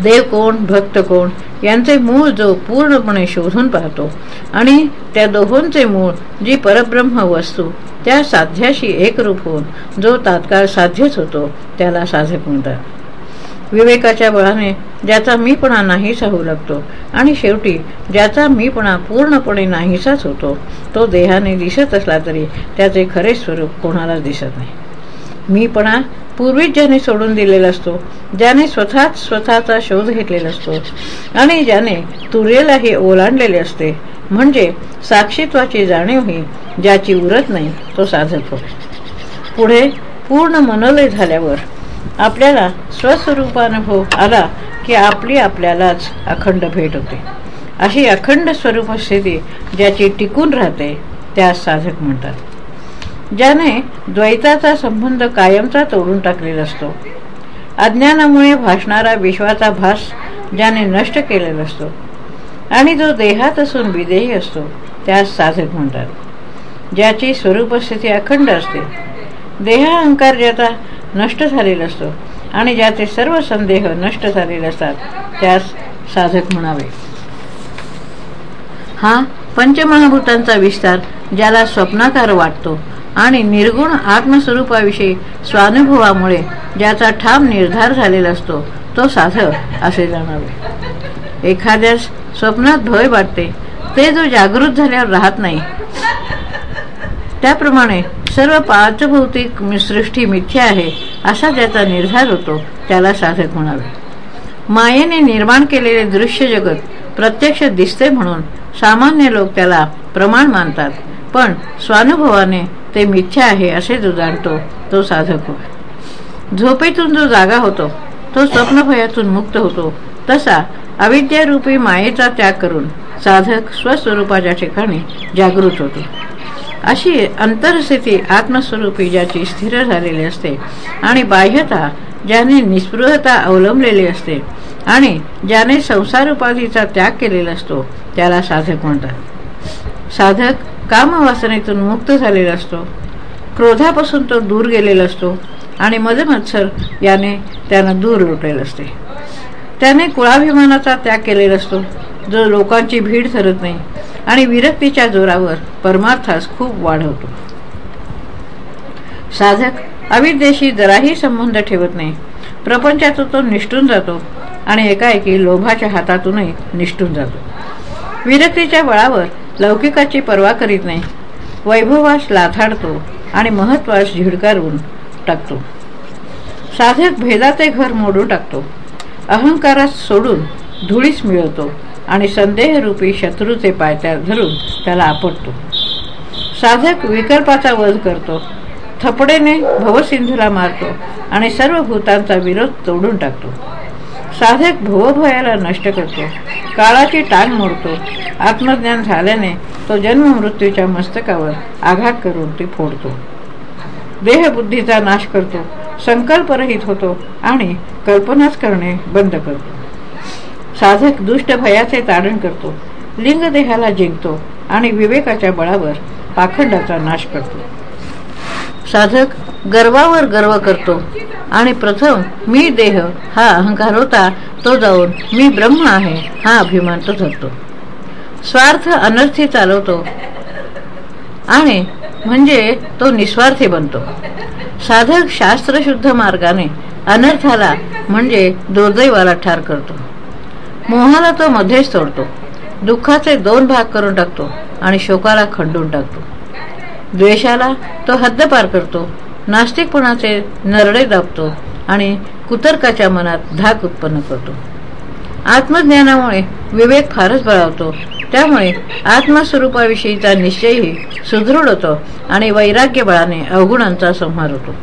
देव कोण भक्त कोण यांचे मूळ जो पूर्णपणे शोधून पाहतो. आणि त्या दोहोंचे मूळ जी परब्रह्म वस्तू त्या साध्याशी एकरूप होऊन जो तात्काळ साध्यच होतो त्याला साधक म्हणतात. विवेकाच्या बळाने ज्याचा मीपणा नाहीसा होऊ लागतो आणि शेवटी ज्याचा मीपणा पूर्णपणे नाहीसाच होतो तो देहाने दिसत असला तरी त्याचे खरे स्वरूप कोणाला दिसत नाही. मीपणा पूर्वीच ज्याने सोडून दिलेला असतो ज्याने स्वतःच स्वतःचा शोध घेतलेला असतो आणि ज्याने तुरेलाही ओलांडलेले असते म्हणजे साक्षीत्वाची जाणीवही ज्याची उरत नाही तो साधक हो पुढे पूर्ण मनोलय झाल्यावर आपल्याला स्वस्वरूपानुभव आला की आपली आपल्यालाच अखंड भेट होते. अशी अखंड स्वरूप स्थिती ज्याची टिकून राहते त्यास साधक म्हणतात. ज्याने द्वैताचा संबंध कायमचा तोडून टाकलेला असतो. अज्ञानामुळे भासणारा विश्वाचा भास ज्याने नष्ट केलेला असतो. आणि जो देहात असून विदेही असतो त्यास साधक म्हणतात. ज्याची स्वरूपस्थिती अखंड असते. देहाअहंकार ज्याचा नष्ट झालेला असतो आणि ज्याचे सर्व संदेह नष्ट झालेले असतात त्यास साधक म्हणावे. हा पंचमहाभूतांचा विस्तार ज्याला स्वप्नाकार वाटतो आणि निर्गुण आत्मस्वरूपाविषयी स्वानुभवामुळे ज्याचा ठाम निर्धार झालेला असतो तो साधक असे जाणावे. एखाद्यास स्वप्नात भय वाटते ते जो जागृत झाल्यावर राहत नाही. त्याप्रमाणे सर्व पाचभौतिक सृष्टी मिथ्या आहे असा ज्याचा निर्धार होतो त्याला साधक म्हणावे. मायेने निर्माण केलेले दृश्य जगत प्रत्यक्ष दिसते म्हणून सामान्य लोक त्याला प्रमाण मानतात. पण स्वानुभवाने ते मिथ्या आहे असे जो जाणतो तो साधक होय. झोपेतून जो जागा होतो तो स्वप्नभयातून मुक्त होतो. तसा अविद्यारूपी मायेचा त्याग करून साधक स्वस्वरूपाच्या ठिकाणी जागृत होतो. अशी अंतरस्थिती आत्मस्वरूपी ज्याची स्थिर झालेली असते आणि बाह्यता ज्याने निस्पृहता अवलंबलेली असते आणि ज्याने संसार उपाधीचा त्याग केलेला असतो त्याला साधक म्हणतात. साधक कामवासनेतून मुक्त झालेला असतो. क्रोधापासून तो दूर गेलेला असतो आणि मदमत्सर याने त्यांना दूर लोटलेलं असते. त्याने कुळाभिमानाचा त्याग केलेला असतो. जो लोकांची भीड ठरत नाही आणि विरक्तीच्या जोरावर परमार्थास खूप वाढवतो. साधक अविद्येशी जराही संबंध ठेवत नाही. प्रपंचातून तो निष्ठून जातो आणि एकाएकी लोभाच्या हातातूनही निष्ठून जातो. विरक्तीच्या बळावर लौकिकाची पर्वा करीत नाही. वैभवास लाथाडतो आणि महत्वास झिडकारून टाकतो. साधक भेदाचे घर मोडून टाकतो. अहंकारास सोडून धुळीस मिळवतो आणि संदेहरूपी शत्रूचे पायत्या धरून त्याला आपटतो. साधक विकल्पाचा वध करतो. थपडेने भवसिंधूला मारतो आणि सर्व भूतांचा विरोध तोडून टाकतो. साधक भवभयाला नष्ट करतो. काळाची टांग मोडतो. आत्मज्ञान झाल्याने तो जन्म मृत्यूच्या मस्तकावर आघात करून ती फोडतो. देहबुद्धीचा नाश करतो संकल्परहित होतो आणि कल्पनाच करणे बंद करतो. साधक दुष्ट भयाचे तारण करतो लिंगदेहाला जिंकतो आणि विवेकाच्या बळावर पाखंडाचा नाश करतो. साधक गर्वावर गर्व करतो आणि प्रथम मी देह हा अहंकार होता तो जाऊन मी ब्रह्म आहे हा अभिमान तो धरतो. स्वार्थ अनर्थी चालवतो. आणि म्हणजे तो निस्वार्थी बनतो. साधक शास्त्रशुद्ध मार्गाने अनर्थाला म्हणजे दुर्दैवाला ठार करतो. मोहाला तो मध्येच तोडतो दुःखाचे दोन भाग करून टाकतो आणि शोकाला खंडून टाकतो. द्वेषाला तो हद्दपार करतो. नास्तिकपणाचे नरडे दाबतो आणि कुतर्काच्या मनात धाक उत्पन्न करतो. आत्मज्ञानामुळे विवेक फारच बळावतो. त्यामुळे आत्मस्वरूपाविषयीचा निश्चयही सुदृढ होतो आणि वैराग्यबळाने अवगुणांचा संहार होतो.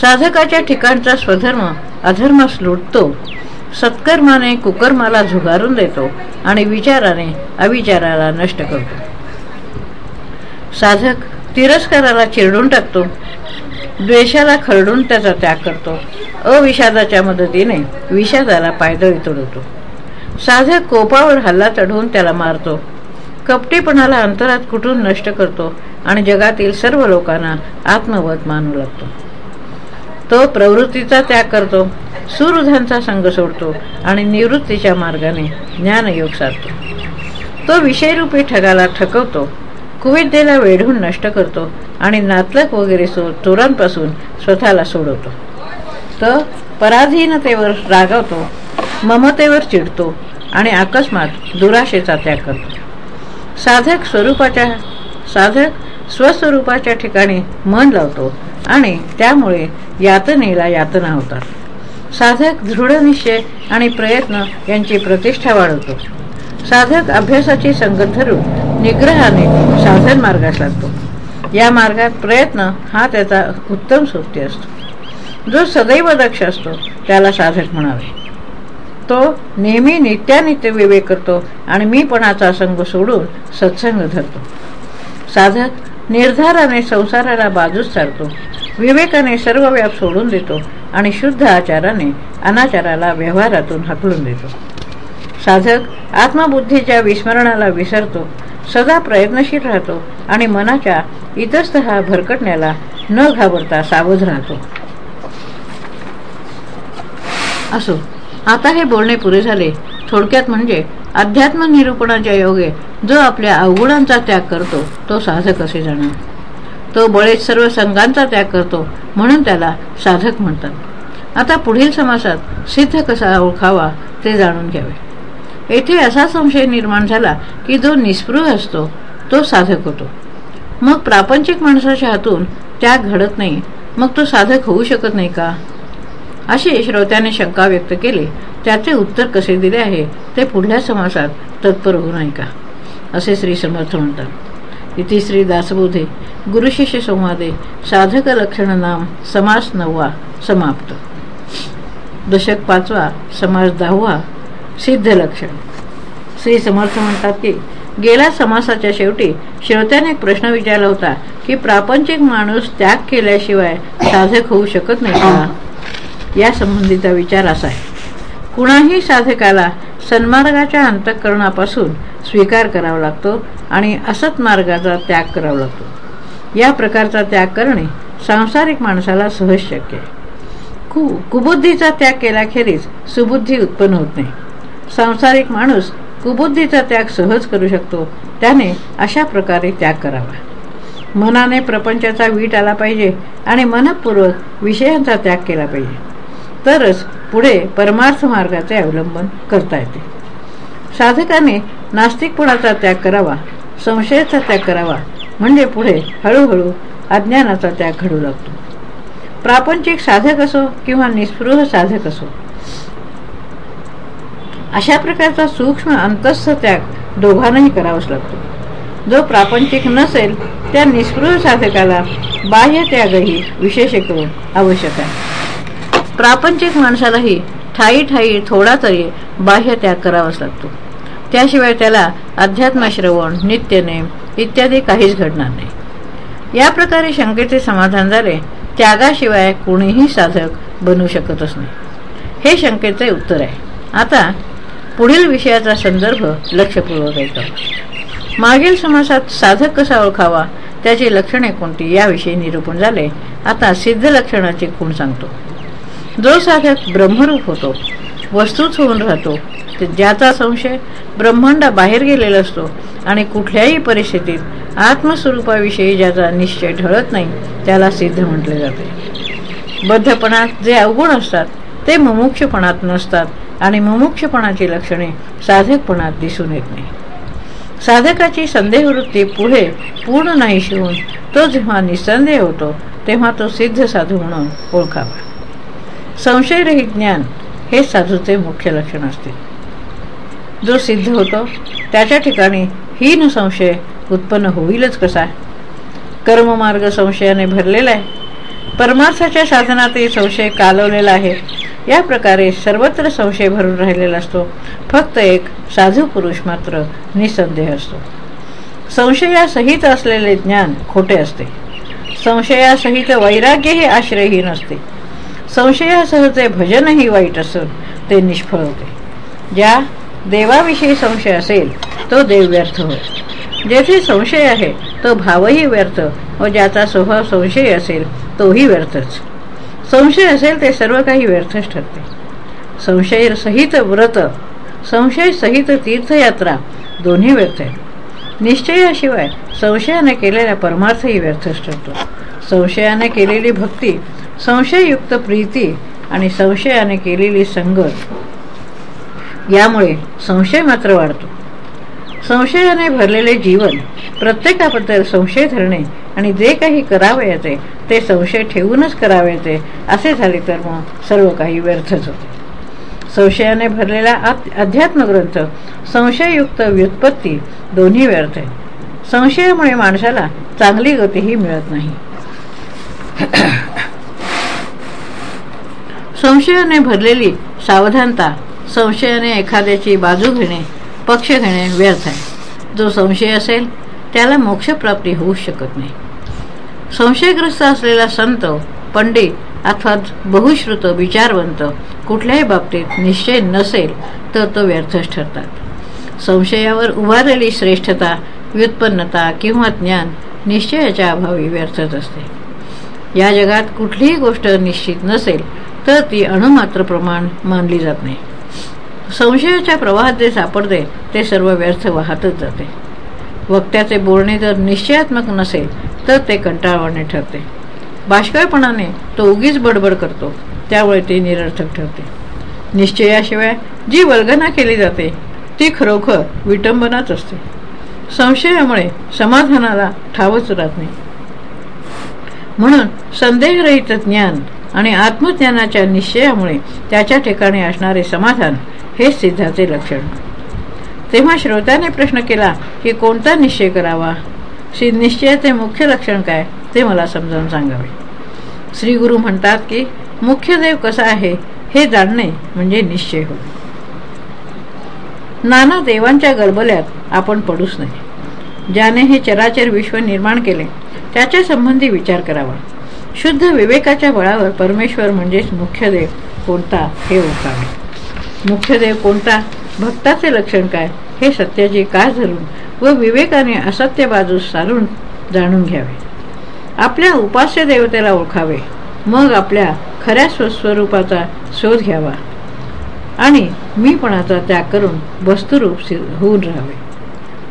साधकाच्या ठिकाणचा स्वधर्म अधर्मास लुटतो. सत्कर्माने कुकर्माला झुगारून देतो आणि विचाराने अविचाराला नष्ट करतो. साधक तिरस्काराला चिरडून टाकतो द्वेषाला खरडून त्याचा त्याग करतो. अविषादाच्या मदतीने विषादाला पायदळी तोडवतो. साध्या कोपावर हल्ला चढवून त्याला मारतो. कपटीपणाला अंतरात कुठून नष्ट करतो आणि जगातील सर्व लोकांना आत्मवत मानू लागतो. तो प्रवृत्तीचा त्याग करतो सुहृदांचा संघ सोडतो आणि निवृत्तीच्या मार्गाने ज्ञानयोग साधतो. तो विषयरूपी ठगाला ठकवतो कुविद्येला वेढून नष्ट करतो आणि नातलक वगैरे सो चोरांपासून स्वतःला सोडवतो. तो पराधीनतेवर रागवतो ममतेवर चिडतो आणि अकस्मात दुराशेचा त्याग करतो. साधक स्वरूपाच्या साधक स्वस्वरूपाच्या ठिकाणी मन लावतो आणि त्यामुळे यातनेला यातना होतात. साधक दृढनिश्चय आणि प्रयत्न यांची प्रतिष्ठा वाढवतो. साधक अभ्यासाची संगत धरून निग्रहाने साधन मार्गास लागतो. या मार्गात प्रयत्न हा त्याचा उत्तम सोबती असतो. जो सदैव दक्ष असतो त्याला साधक म्हणावे. तो नेहमी नित्यानित्य विवेक करतो आणि मीपणाचा संघ सोडून सत्संग धरतो. साधक निर्धाराने संसाराला बाजूस चालतो विवेकाने सर्व व्याप सोडून देतो आणि शुद्ध आचाराने अनाचाराला व्यवहारातून हकलून देतो. साधक आत्मबुद्धीच्या विस्मरणाला विसरतो सदा प्रयत्नशील राहतो आणि मनाच्या इतस्त भरकटण्याला न घाबरता सावध राहतो. असो आता हे बोलणे पुरे झाले. थोडक्यात म्हणजे अध्यात्म निरूपणाच्या योगे जो आपल्या अवगुणांचा त्याग करतो तो साधक असे जाणार तो बळेच सर्व संघांचा त्याग करतो म्हणून त्याला साधक म्हणतात. आता पुढील समासात सिद्ध कसा ओळखावा ते जाणून घ्यावे. येथे असा संशय निर्माण झाला की जो निस्पृह असतो तो साधक होतो. मग प्रापंचिक माणसाच्या हातून त्याग घडत नाही मग तो साधक होऊ शकत नाही का? अशी श्रोत्याने शंका व्यक्त केली त्याचे उत्तर कसे दिले आहे ते पुढल्या समासात तत्पर होऊ नाही का? असे श्री समर्थ म्हणतात. इथे श्री दासबोधे गुरुशिष्य संवादे साधक लक्षण नाम समास नववा समाप्त. दशक पाचवा समास दहावा सिद्ध लक्षण. श्री समर्थ म्हणतात की गेल्या समासाच्या शेवटी श्रोत्याने एक प्रश्न विचारला होता की प्रापंचिक माणूस त्याग केल्याशिवाय साधक होऊ शकत नाही का? या संबंधीचा विचार असा आहे. कुणाही साधकाला सन्मार्गाच्या अंतःकरणापासून स्वीकार करावा लागतो आणि असत मार्गाचा त्याग करावा लागतो. या प्रकारचा त्याग करणे सांसारिक माणसाला सहज शक्य आहे. कु कुबुद्धीचा त्याग केल्याखेरीज सुबुद्धी उत्पन्न होत नाही. सांसारिक माणूस कुबुद्धीचा त्याग सहज करू शकतो. त्याने अशा प्रकारे त्याग करावा. मनाने प्रपंचाचा वीट आला पाहिजे आणि मनपूर्वक विषयांचा त्याग केला पाहिजे. तरच पुढे परमार्थ मार्गाचे अवलंबन करता येते. साधकाने नास्तिकपणाचा त्याग करावा संशयाचा त्याग करावा म्हणजे पुढे हळूहळू अज्ञानाचा त्याग घडू लागतो. प्रापंचिक साधक असो किंवा निस्पृह साधक असो अशा प्रकारचा सूक्ष्म अंतस्थ त्याग दोघांनाही करावाच लागतो. जो प्रापंचिक नसेल त्या निस्पृह साधकाला बाह्य त्यागही विशेष करून आवश्यक आहे. प्रापंचिक माणसालाही ठाई ठाई थोडा तरी बाह्य त्याग करावाच लागतो. त्याशिवाय त्याला अध्यात्मश्रवण नित्यनेम इत्यादी काहीच घडणार नाही. या प्रकारे शंकेचे समाधान झाले त्यागाशिवाय कोणीही साधक बनू शकतच नाही. हे शंकेचे उत्तर आहे. आता पुढील विषयाचा संदर्भ लक्षपूर्वक ऐका. मागील समासात साधक कसा ओळखावा? त्याची लक्षणे कोणती? याविषयी निरूपण झाले. आता सिद्ध लक्षणाचे गुण सांगतो. जो साधक ब्रह्मरूप होतो वस्तूच होऊन राहतो ज्याचा संशय ब्रह्मांडा बाहेर गेलेला असतो आणि कुठल्याही परिस्थितीत आत्मस्वरूपाविषयी ज्याचा निश्चय ढळत नाही त्याला सिद्ध म्हटले जाते. बद्धपणात जे अवगुण असतात ते मुमुक्षपणात नसतात आणि मुमुक्षपणाची लक्षणे साधकपणात दिसून येत नाही. साधकाची संदेहवृत्ती पुढे पूर्ण नाही शिवून तो जेव्हा निसंदेह होतो तेव्हा तो सिद्ध साधू म्हणून ओळखावा. संशयरहित ज्ञान हे साधूचे मुख्य लक्षण असते. जो सिद्ध होतो त्याच्या ठिकाणी हीन संशय उत्पन्न होईलच कसा? कर्ममार्ग संशयाने भरलेला आहे. परमार्थाच्या साधनातही संशय कालवलेला आहे. या प्रकारे सर्वत्र संशय भरून राहिलेला असतो. फक्त एक साधू पुरुष मात्र निसंदेह असतो. संशयासहित असलेले ज्ञान खोटे असते. संशयासहित वैराग्यही आश्रयहीन असते. संशयासह ते भजनही वाईट असून ते निष्फळ होते. ज्या देवाविषयी संशय असेल तो देव व्यर्थ होय. जेथे संशय आहे तो भावही व्यर्थ व ज्याचा स्वभाव संशय असेल तोही व्यर्थच. संशय असेल ते सर्व काही व्यर्थच ठरते. संशय सहित व्रत संशय सहित तीर्थयात्रा दोन्ही व्यर्थ आहेत. निश्चयाशिवाय संशयाने केलेला परमार्थही व्यर्थच ठरतो. संशयाने केलेली भक्ती संशययुक्त प्रीती आणि संशयाने केलेली संगत यामुळे संशय मात्र वाढतो. संशयाने भरलेले जीवन प्रत्येकाबद्दल संशय धरणे आणि जे काही करावयाचे ते संशय ठेवूनच करावयाचे असे झाले तर मग सर्व काही व्यर्थच होते संशयाने भरलेला अध्यात्मग्रंथ संशययुक्त व्युत्पत्ती दोन्ही व्यर्थ आहे. संशयामुळे माणसाला चांगली गतीही मिळत नाही. संशयाने भरलेली सावधानता संशयाने एखाद्याची बाजू घेणे पक्ष घेणे व्यर्थ आहे. जो संशय असेल त्याला मोक्षप्राप्ती होऊ शकत नाही. संशयग्रस्त असलेला संत पंडित अथवा बहुश्रुत विचारवंत कुठल्याही बाबतीत निश्चय नसेल तर तो व्यर्थच ठरतात. संशयावर उभारलेली श्रेष्ठता व्युत्पन्नता किंवा ज्ञान निश्चयाच्या अभावी व्यर्थच असते. या जगात कुठलीही गोष्ट निश्चित नसेल तर ती अणुमात्र प्रमाण मानली जात नाही. संशयाच्या प्रवाहात जे सापडते ते सर्व व्यर्थ वाहतच जाते. वक्त्याचे बोलणे जर निश्चयात्मक नसेल तर ते कंटाळवाणे ठरते. बाष्कळपणाने तो उगीच बडबड करतो त्यामुळे ते निरर्थक ठरते. निश्चयाशिवाय जी वल्गना केली जाते ती खरोखर विटंबनाच असते. संशयामुळे समाधानाला ठावच राहत नाही. म्हणून संदेहरहित ज्ञान आणि आत्मज्ञानाच्या निश्चयामुळे त्याच्या ठिकाणी असणारे समाधान हेच सिद्धाचे लक्षण. तेव्हा श्रोत्याने प्रश्न केला की कोणता निश्चय करावा? निश्चयाचे मुख्य लक्षण काय? ते मला समजावून सांगावे. श्री गुरु म्हणतात की मुख्य देव कसा आहे हे जाणणे म्हणजे निश्चय होय. नाना देवांच्या गलबल्यात आपण पडूच नाही. ज्याने हे चराचर विश्व निर्माण केले त्याच्या संबंधी विचार करावा. शुद्ध विवेकाच्या बळावर परमेश्वर म्हणजेच मुख्य देव कोणता हे ओळखावे मुख्यदेव कोणता? भक्ताचे लक्षण काय? हे सत्याची का धरून व विवेकाने असत्य बाजूस सारून जाणून घ्यावे. आपल्या उपास्य देवतेला ओळखावे. मग आपल्या खऱ्या स्वस्वरूपाचा शोध घ्यावा. आणि मीपणाचा त्याग करून वस्तुरूप होऊन राहावे.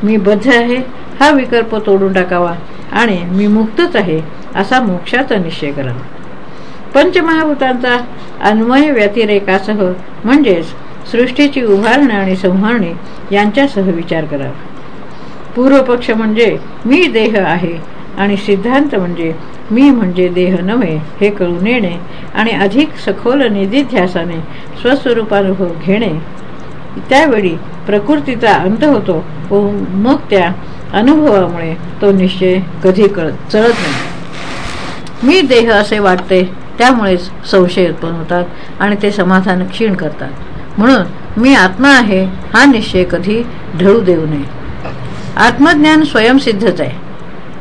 मी बद्ध आहे हा विकल्प तोडून टाकावा आणि मी मुक्तच आहे असा मोक्षाचा निश्चय करावा. पंचमहाभूतांचा अन्वय व्यतिरेकासह म्हणजेच सृष्टीची उभारणे आणि संहारणे यांच्यासह विचार करावा पूर्वपक्ष म्हणजे मी देह आहे आणि सिद्धांत म्हणजे मी म्हणजे देह नव्हे हे कळून येणे आणि अधिक सखोल निधीध्यासाने स्वस्वरूपानुभव घेणे. त्यावेळी प्रकृतीचा अंत होतो व मग त्या अनुभवामुळे तो निश्चय कधी कळत चळत नाही. मी देह असे वाटते त्यामुळेच संशय उत्पन्न होतात आणि ते समाधान क्षीण करतात. म्हणून मी आत्मा आहे हा निश्चय कधी ढळू देऊ नये. आत्मज्ञान स्वयंसिद्धच आहे.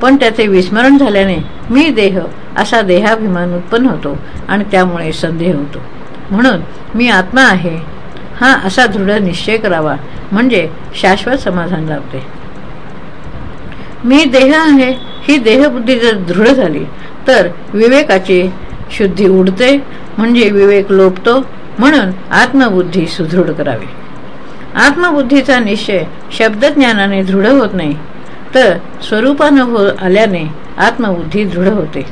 पण त्याचे विस्मरण झाल्याने मी देह असा देहाभिमान उत्पन्न होतो आणि त्यामुळे संदेह होतो. म्हणून मी आत्मा आहे हा असा दृढ निश्चय करावा म्हणजे शाश्वत समाधान लाभते. मी देह आहे ही देहबुद्धी जर दृढ झाली तर विवेकाची शुद्धी उडते म्हणजे विवेक लोपतो म्हणून आत्मबुद्धी सुदृढ करावी. आत्मबुद्धीचा निश्चय शब्दज्ञानाने दृढ होत नाही तर स्वरूपानुभव आल्याने आत्मबुद्धी दृढ होते.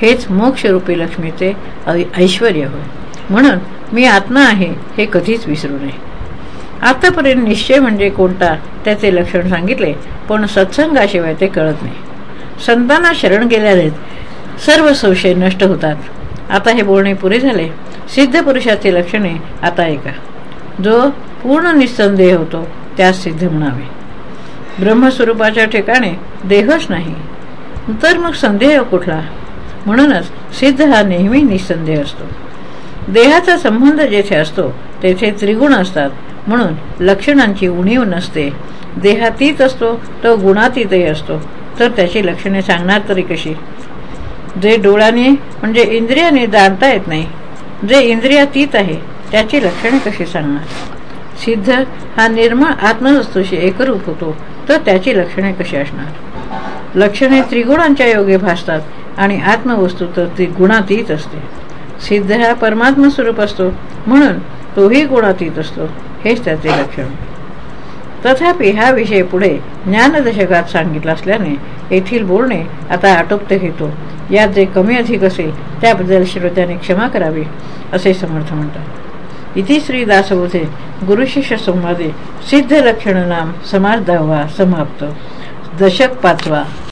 हेच मोक्षरूपी लक्ष्मीचे ऐश्वर होय. म्हणून मी आत्मा आहे हे कधीच विसरू नये. आतापर्यंत निश्चय म्हणजे कोणता त्याचे लक्षण सांगितले पण सत्संगाशिवाय ते कळत नाही. संतांना शरण गेल्याने सर्व संशय नष्ट होतात. आता हे बोलणे पुरे झाले. सिद्ध पुरुषाची लक्षणे आता ऐका. जो पूर्ण निसंदेह होतो त्यास सिद्ध म्हणावे. ब्रह्मस्वरूपाच्या ठिकाणी देहच नाही. तर मग संदेह कुठला? म्हणूनच सिद्ध हा नेहमी निसंदेह असतो. देहाचा संबंध जेथे असतो तेथे त्रिगुण असतात. म्हणून लक्षणांची उणीव नसते. देहातीत असतो तो गुणातीतही असतो. तर त्याची लक्षणे सांगणार तरी कशी? जे डोळ्याने म्हणजे इंद्रियाने जाणता येत नाही जे इंद्रियातीत आहे त्याची लक्षणे कशी सांगणार? सिद्ध हा निर्मळ आत्मवस्तूशी एकरूप होतो तर त्याची लक्षणे कशी असणार? लक्षणे त्रिगुणांच्या योगे भासतात आणि आत्मवस्तू तर ती गुणातीत असते. सिद्ध हा परमात्मा स्वरूप असतो म्हणून तोही गुणातीत असतो हेच त्याचे लक्षण. तथापि हा विषय पुढे ज्ञानदशकात सांगितला असल्याने येथील बोलणे आता आटोपते घेतो यात जे कमी अधिक असेल त्याबद्दल श्रोत्याने क्षमा करावी असे समर्थ म्हणतात. इथे श्री दासबोधे गुरुशिष्य संवादे सिद्ध लक्षण नाम समाज दहावा समाप्त. दशक पाचवा.